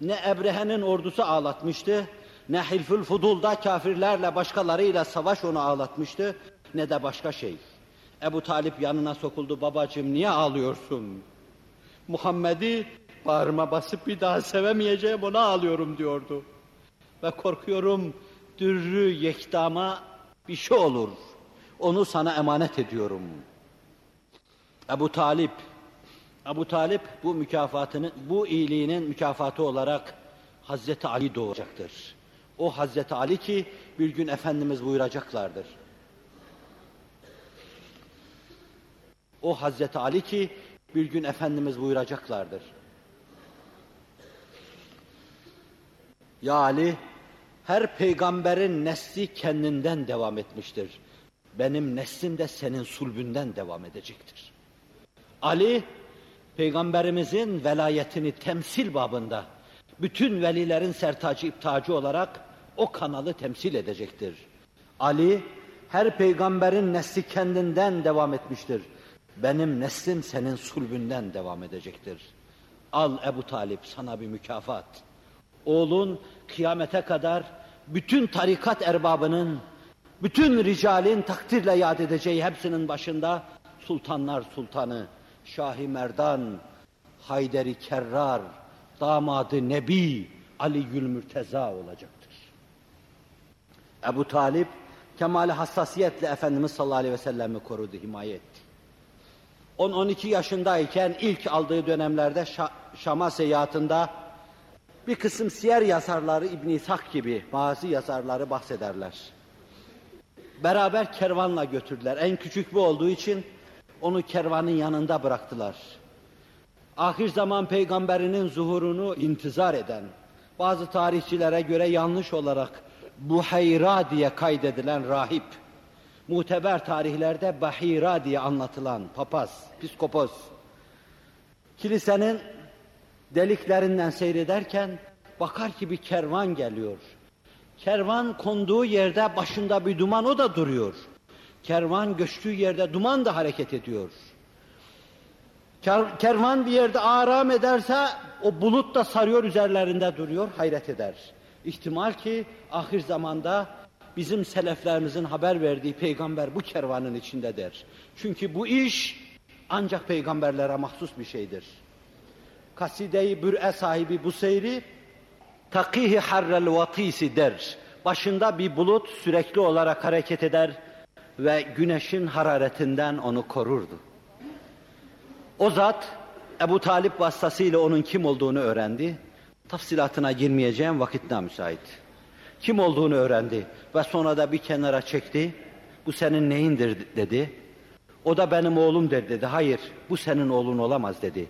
Ne Ebrehe'nin ordusu ağlatmıştı, ne Hilfül Fudul'da kafirlerle başkalarıyla savaş onu ağlatmıştı, ne de başka şey. Ebu Talip yanına sokuldu, babacığım niye ağlıyorsun? Muhammed'i bağrıma basıp bir daha sevemeyeceğim ona ağlıyorum diyordu. Ve korkuyorum dürrü yektama bir şey olur. Onu sana emanet ediyorum. Ebu Talip, Ebu Talip bu mükafatını, bu iyiliğinin mükafatı olarak Hazreti Ali doğacaktır. O Hazreti Ali ki bir gün Efendimiz buyuracaklardır. O Hazreti Ali ki bir gün Efendimiz buyuracaklardır. Ya Ali, her peygamberin nesli kendinden devam etmiştir. Benim neslim de senin sulbünden devam edecektir. Ali, peygamberimizin velayetini temsil babında, bütün velilerin sertacı iptacı olarak o kanalı temsil edecektir. Ali, her peygamberin nesli kendinden devam etmiştir. Benim neslim senin sulbünden devam edecektir. Al Ebu Talip sana bir mükafat. Oğlun kıyamete kadar bütün tarikat erbabının, bütün ricalin takdirle yad edeceği hepsinin başında sultanlar sultanı, Şahi Merdan, Hayderi Kerrar, damadı Nebi, Ali Mürteza olacaktır. Ebu Talip, kemali hassasiyetle Efendimiz sallallahu aleyhi ve sellem'i korudu, himaye etti. 10-12 yaşındayken ilk aldığı dönemlerde Şam'a seyahatında bir kısım siyer yazarları İbn İshak gibi bazı yazarları bahsederler. Beraber kervanla götürdüler. En küçük bu olduğu için onu kervanın yanında bıraktılar. Ahir zaman peygamberinin zuhurunu intizar eden, bazı tarihçilere göre yanlış olarak Buhayra diye kaydedilen rahip, muteber tarihlerde Bahira diye anlatılan papaz, piskopos, kilisenin deliklerinden seyrederken bakar ki bir kervan geliyor. Kervan konduğu yerde başında bir duman o da duruyor. Kervan göçtüğü yerde duman da hareket ediyor. Kervan bir yerde aram ederse o bulut da sarıyor üzerlerinde duruyor, hayret eder. İhtimal ki ahir zamanda bizim seleflerimizin haber verdiği peygamber bu kervanın içindedir. Çünkü bu iş ancak peygamberlere mahsus bir şeydir. Kaside-i Bür'e sahibi bu seyri takihi harrel vatisi der. Başında bir bulut sürekli olarak hareket eder ve güneşin hararetinden onu korurdu. O zat Ebu Talip vasıtasıyla onun kim olduğunu öğrendi. Tafsilatına girmeyeceğim vakit müsait. Kim olduğunu öğrendi ve sonra da bir kenara çekti. Bu senin neyindir dedi. O da benim oğlum der dedi. Hayır bu senin oğlun olamaz dedi.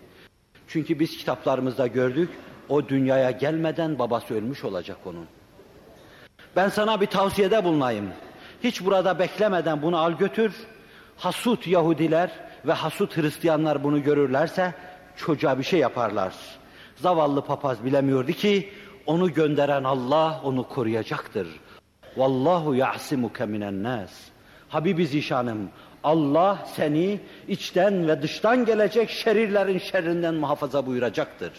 Çünkü biz kitaplarımızda gördük o dünyaya gelmeden babası ölmüş olacak onun. Ben sana bir tavsiyede bulunayım. Hiç burada beklemeden bunu al götür. Hasut Yahudiler ve hasut Hristiyanlar bunu görürlerse çocuğa bir şey yaparlar. Zavallı papaz bilemiyordu ki onu gönderen Allah onu koruyacaktır. Vallahu ya'simuke minen nas. Habibi zişanım Allah seni içten ve dıştan gelecek şerirlerin şerrinden muhafaza buyuracaktır.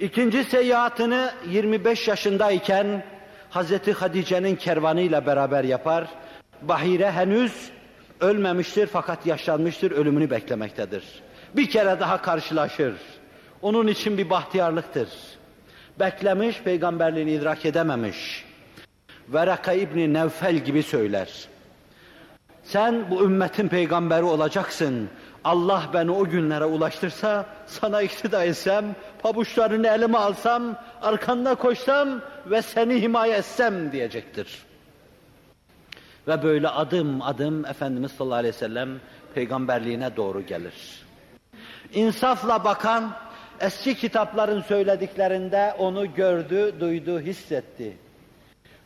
İkinci seyahatini 25 yaşındayken Hazreti Hatice'nin kervanıyla beraber yapar. Bahire henüz ölmemiştir fakat yaşlanmıştır, ölümünü beklemektedir. Bir kere daha karşılaşır. Onun için bir bahtiyarlıktır. Beklemiş, peygamberliğini idrak edememiş. Veraka İbni Nevfel gibi söyler. Sen bu ümmetin peygamberi olacaksın. Allah beni o günlere ulaştırsa, sana iktida etsem, pabuçlarını elime alsam, arkanda koşsam ve seni himaye etsem diyecektir. Ve böyle adım adım Efendimiz sallallahu aleyhi ve sellem peygamberliğine doğru gelir. İnsafla bakan, eski kitapların söylediklerinde onu gördü, duydu, hissetti.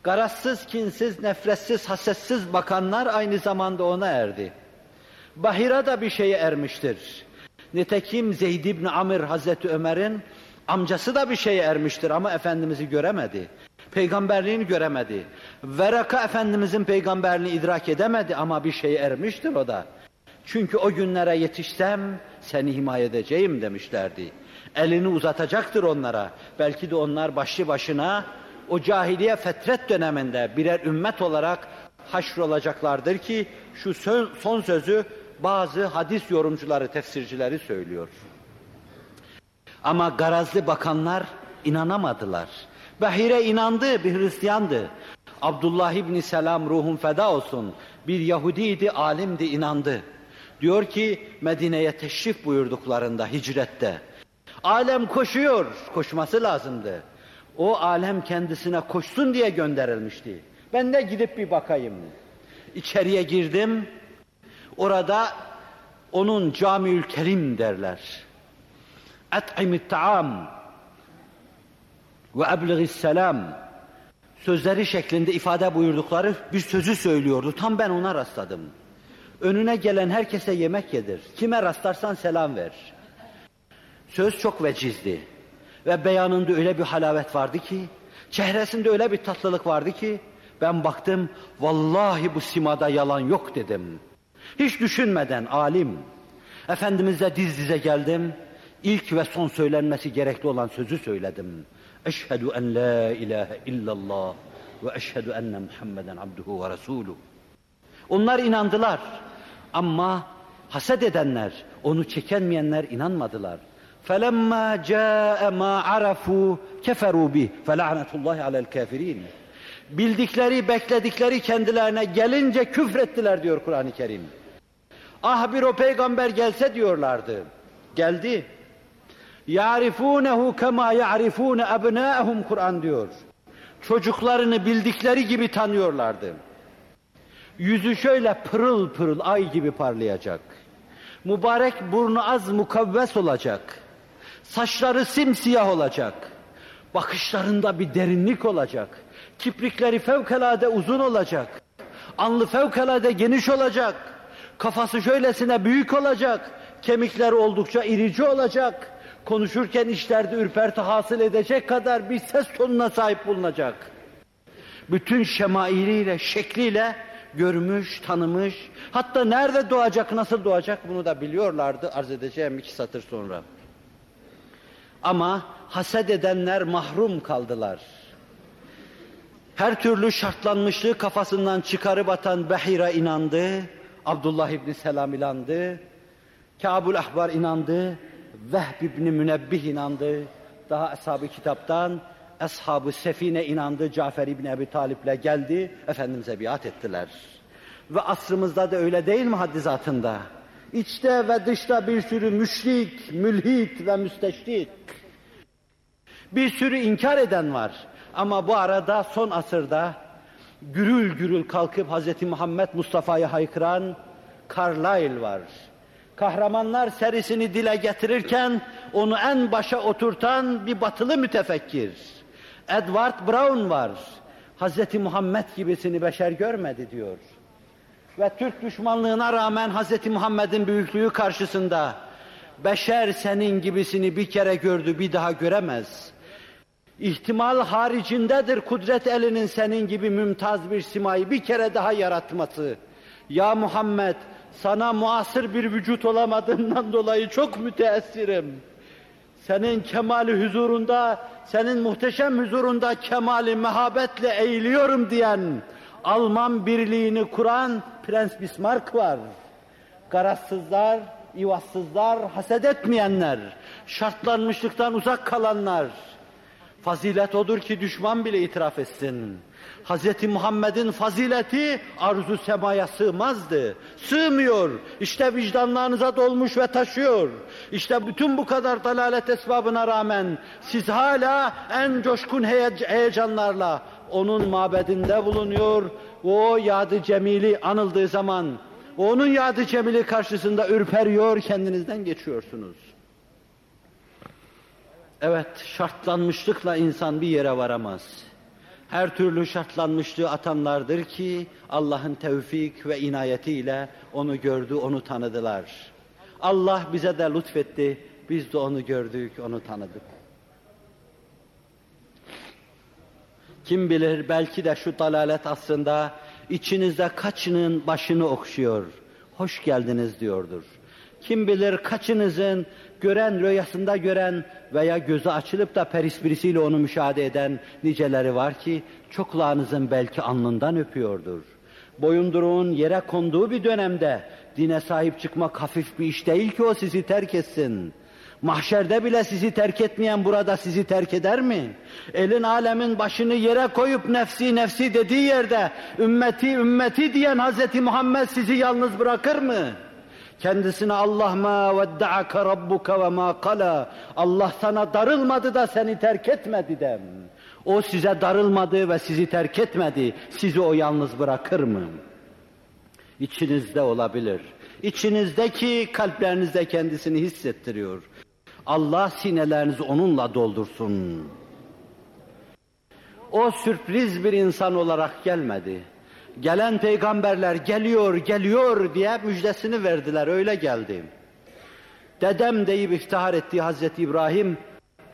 Garazsız, kinsiz, nefretsiz, hasetsiz bakanlar aynı zamanda ona erdi. Bahira da bir şeye ermiştir. Nitekim Zeyd ibn Amir Hazreti Ömer'in amcası da bir şeye ermiştir ama Efendimiz'i göremedi. Peygamberliğini göremedi. Veraka Efendimizin peygamberliğini idrak edemedi ama bir şeye ermiştir o da. Çünkü o günlere yetişsem seni himaye edeceğim demişlerdi. Elini uzatacaktır onlara. Belki de onlar başlı başına o cahiliye fetret döneminde birer ümmet olarak haşrolacaklardır ki şu son sözü bazı hadis yorumcuları, tefsircileri söylüyor. Ama garazlı bakanlar inanamadılar. Bahire inandı, bir Hristiyandı. Abdullah İbni Selam ruhun feda olsun. Bir Yahudiydi, alimdi, inandı. Diyor ki Medine'ye teşrif buyurduklarında hicrette. Alem koşuyor, koşması lazımdı. O alem kendisine koşsun diye gönderilmişti. Ben de gidip bir bakayım. İçeriye girdim. Orada onun camiül kerim derler. Et'imit taam ve ebliğis selam sözleri şeklinde ifade buyurdukları bir sözü söylüyordu. Tam ben ona rastladım. Önüne gelen herkese yemek yedir. Kime rastlarsan selam ver. Söz çok vecizdi. Ve beyanında öyle bir halavet vardı ki, çehresinde öyle bir tatlılık vardı ki, ben baktım, vallahi bu simada yalan yok dedim. Hiç düşünmeden alim, Efendimizle diz dize geldim, ilk ve son söylenmesi gerekli olan sözü söyledim. Eşhedü en la ilahe illallah ve eşhedü enne Muhammeden abduhu ve resuluhu. Onlar inandılar ama haset edenler, onu çekenmeyenler inanmadılar. فَلَمَّا جَاءَ مَا عَرَفُوا كَفَرُوا بِهِ فَلَعْنَةُ اللّٰهِ عَلَى الْكَافِرِينَ Bildikleri, bekledikleri kendilerine gelince küfrettiler diyor Kur'an-ı Kerim. Ah bir o peygamber gelse diyorlardı. Geldi. يَعْرِفُونَهُ كَمَا يَعْرِفُونَ أَبْنَاءَهُمْ Kur'an diyor. Çocuklarını bildikleri gibi tanıyorlardı. Yüzü şöyle pırıl pırıl ay gibi parlayacak. Mübarek burnu az mukavves olacak. Saçları simsiyah olacak. Bakışlarında bir derinlik olacak. Kiprikleri fevkalade uzun olacak. Alnı fevkalade geniş olacak. Kafası şöylesine büyük olacak. Kemikleri oldukça irici olacak. Konuşurken işlerde ürperti hasıl edecek kadar bir ses tonuna sahip bulunacak. Bütün şemailiyle, şekliyle görmüş, tanımış. Hatta nerede doğacak, nasıl doğacak bunu da biliyorlardı arz edeceğim iki satır sonra. Ama haset edenler mahrum kaldılar. Her türlü şartlanmışlığı kafasından çıkarıp atan Behira inandı. Abdullah İbni Selam inandı. Kabul Ahbar inandı. Vehb İbni Münebbih inandı. Daha ashab kitaptan Ashab-ı Sefine inandı. Cafer İbni Ebi Talip'le geldi. Efendimiz'e biat ettiler. Ve asrımızda da öyle değil mi haddizatında? İçte ve dışta bir sürü müşrik, mülhit ve müsteşrik. Bir sürü inkar eden var. Ama bu arada son asırda gürül gürül kalkıp Hz. Muhammed Mustafa'yı haykıran Carlyle var. Kahramanlar serisini dile getirirken onu en başa oturtan bir batılı mütefekkir. Edward Brown var. Hz. Muhammed gibisini beşer görmedi diyor. Ve Türk düşmanlığına rağmen Hz. Muhammed'in büyüklüğü karşısında beşer senin gibisini bir kere gördü bir daha göremez. İhtimal haricindedir kudret elinin senin gibi mümtaz bir simayı bir kere daha yaratması. Ya Muhammed sana muasır bir vücut olamadığından dolayı çok müteessirim. Senin kemali huzurunda, senin muhteşem huzurunda kemali mehabetle eğiliyorum diyen Alman birliğini kuran Prens Bismarck var. Garazsızlar, ivazsızlar, haset etmeyenler, şartlanmışlıktan uzak kalanlar. Fazilet odur ki düşman bile itiraf etsin. Hz. Muhammed'in fazileti arzu semaya sığmazdı. Sığmıyor. İşte vicdanlarınıza dolmuş ve taşıyor. İşte bütün bu kadar dalalet esbabına rağmen siz hala en coşkun heyecanlarla onun mabedinde bulunuyor. O yadı cemili anıldığı zaman onun yadı cemili karşısında ürperiyor, kendinizden geçiyorsunuz. Evet, şartlanmışlıkla insan bir yere varamaz. Her türlü şartlanmışlığı atanlardır ki Allah'ın tevfik ve inayetiyle onu gördü, onu tanıdılar. Allah bize de lütfetti, biz de onu gördük, onu tanıdık. Kim bilir belki de şu dalalet aslında içinizde kaçının başını okşuyor, hoş geldiniz diyordur. Kim bilir kaçınızın gören, rüyasında gören veya gözü açılıp da perisprisiyle onu müşahede eden niceleri var ki çoklarınızın belki alnından öpüyordur. Boyunduruğun yere konduğu bir dönemde dine sahip çıkmak hafif bir iş değil ki o sizi terk etsin. Mahşerde bile sizi terk etmeyen burada sizi terk eder mi? Elin alemin başını yere koyup nefsi nefsi dediği yerde ümmeti ümmeti diyen Hz. Muhammed sizi yalnız bırakır mı? Kendisine Allah ma vedda'aka rabbuka ve ma kala. Allah sana darılmadı da seni terk etmedi dem. O size darılmadı ve sizi terk etmedi. Sizi o yalnız bırakır mı? İçinizde olabilir. İçinizdeki kalplerinizde kendisini hissettiriyor. Allah sinelerinizi onunla doldursun. O sürpriz bir insan olarak gelmedi. Gelen peygamberler geliyor, geliyor diye müjdesini verdiler, öyle geldi. Dedem deyip iftihar ettiği Hazreti İbrahim,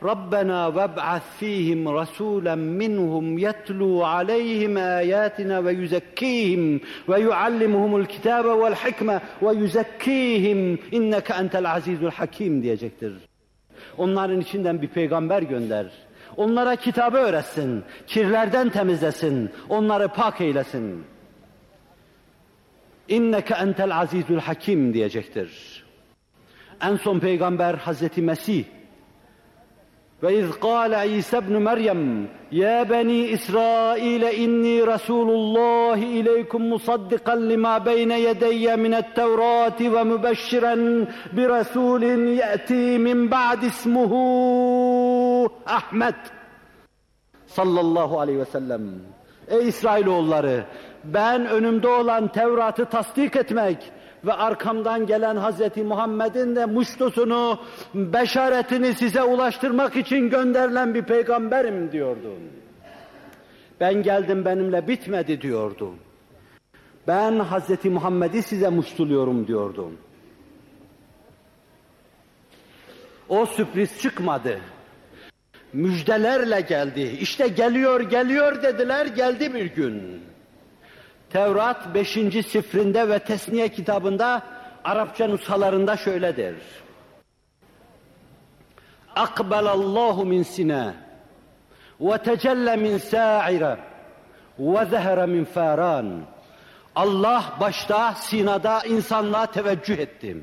Rabbena veb'ath fihim rasulen minhum yetlu aleyhim ayatina ve yuzekkihim ve yuallimuhumul kitabe vel hikme ve yuzekkihim inneke entel azizul hakim diyecektir. Onların içinden bir peygamber gönder. Onlara kitabı öğretsin, kirlerden temizlesin, onları pak eylesin. İnneke entel azizül hakim diyecektir. En son peygamber Hazreti Mesih ve iz kâle İsa ibn Meryem ya beni İsrail inni Resulullah ileykum musaddikan lima beyne yedeyye minet tevrati ve mübeşşiren bi Resulin ye'ti min ba'd ismuhu Ahmet sallallahu aleyhi ve sellem. Ey İsrailoğulları ben önümde olan Tevrat'ı tasdik etmek ve arkamdan gelen Hazreti Muhammed'in de muştusunu, beşaretini size ulaştırmak için gönderilen bir peygamberim diyordu. Ben geldim benimle bitmedi diyordu. Ben Hazreti Muhammed'i size muştuluyorum diyordu. O sürpriz çıkmadı. Müjdelerle geldi. İşte geliyor geliyor dediler geldi bir gün. Tevrat 5. sifrinde ve Tesniye kitabında Arapça nushalarında şöyledir. Akbelallahu min sine ve tecelle min sa'ire ve zehre min faran. Allah başta Sina'da insanlığa teveccüh etti.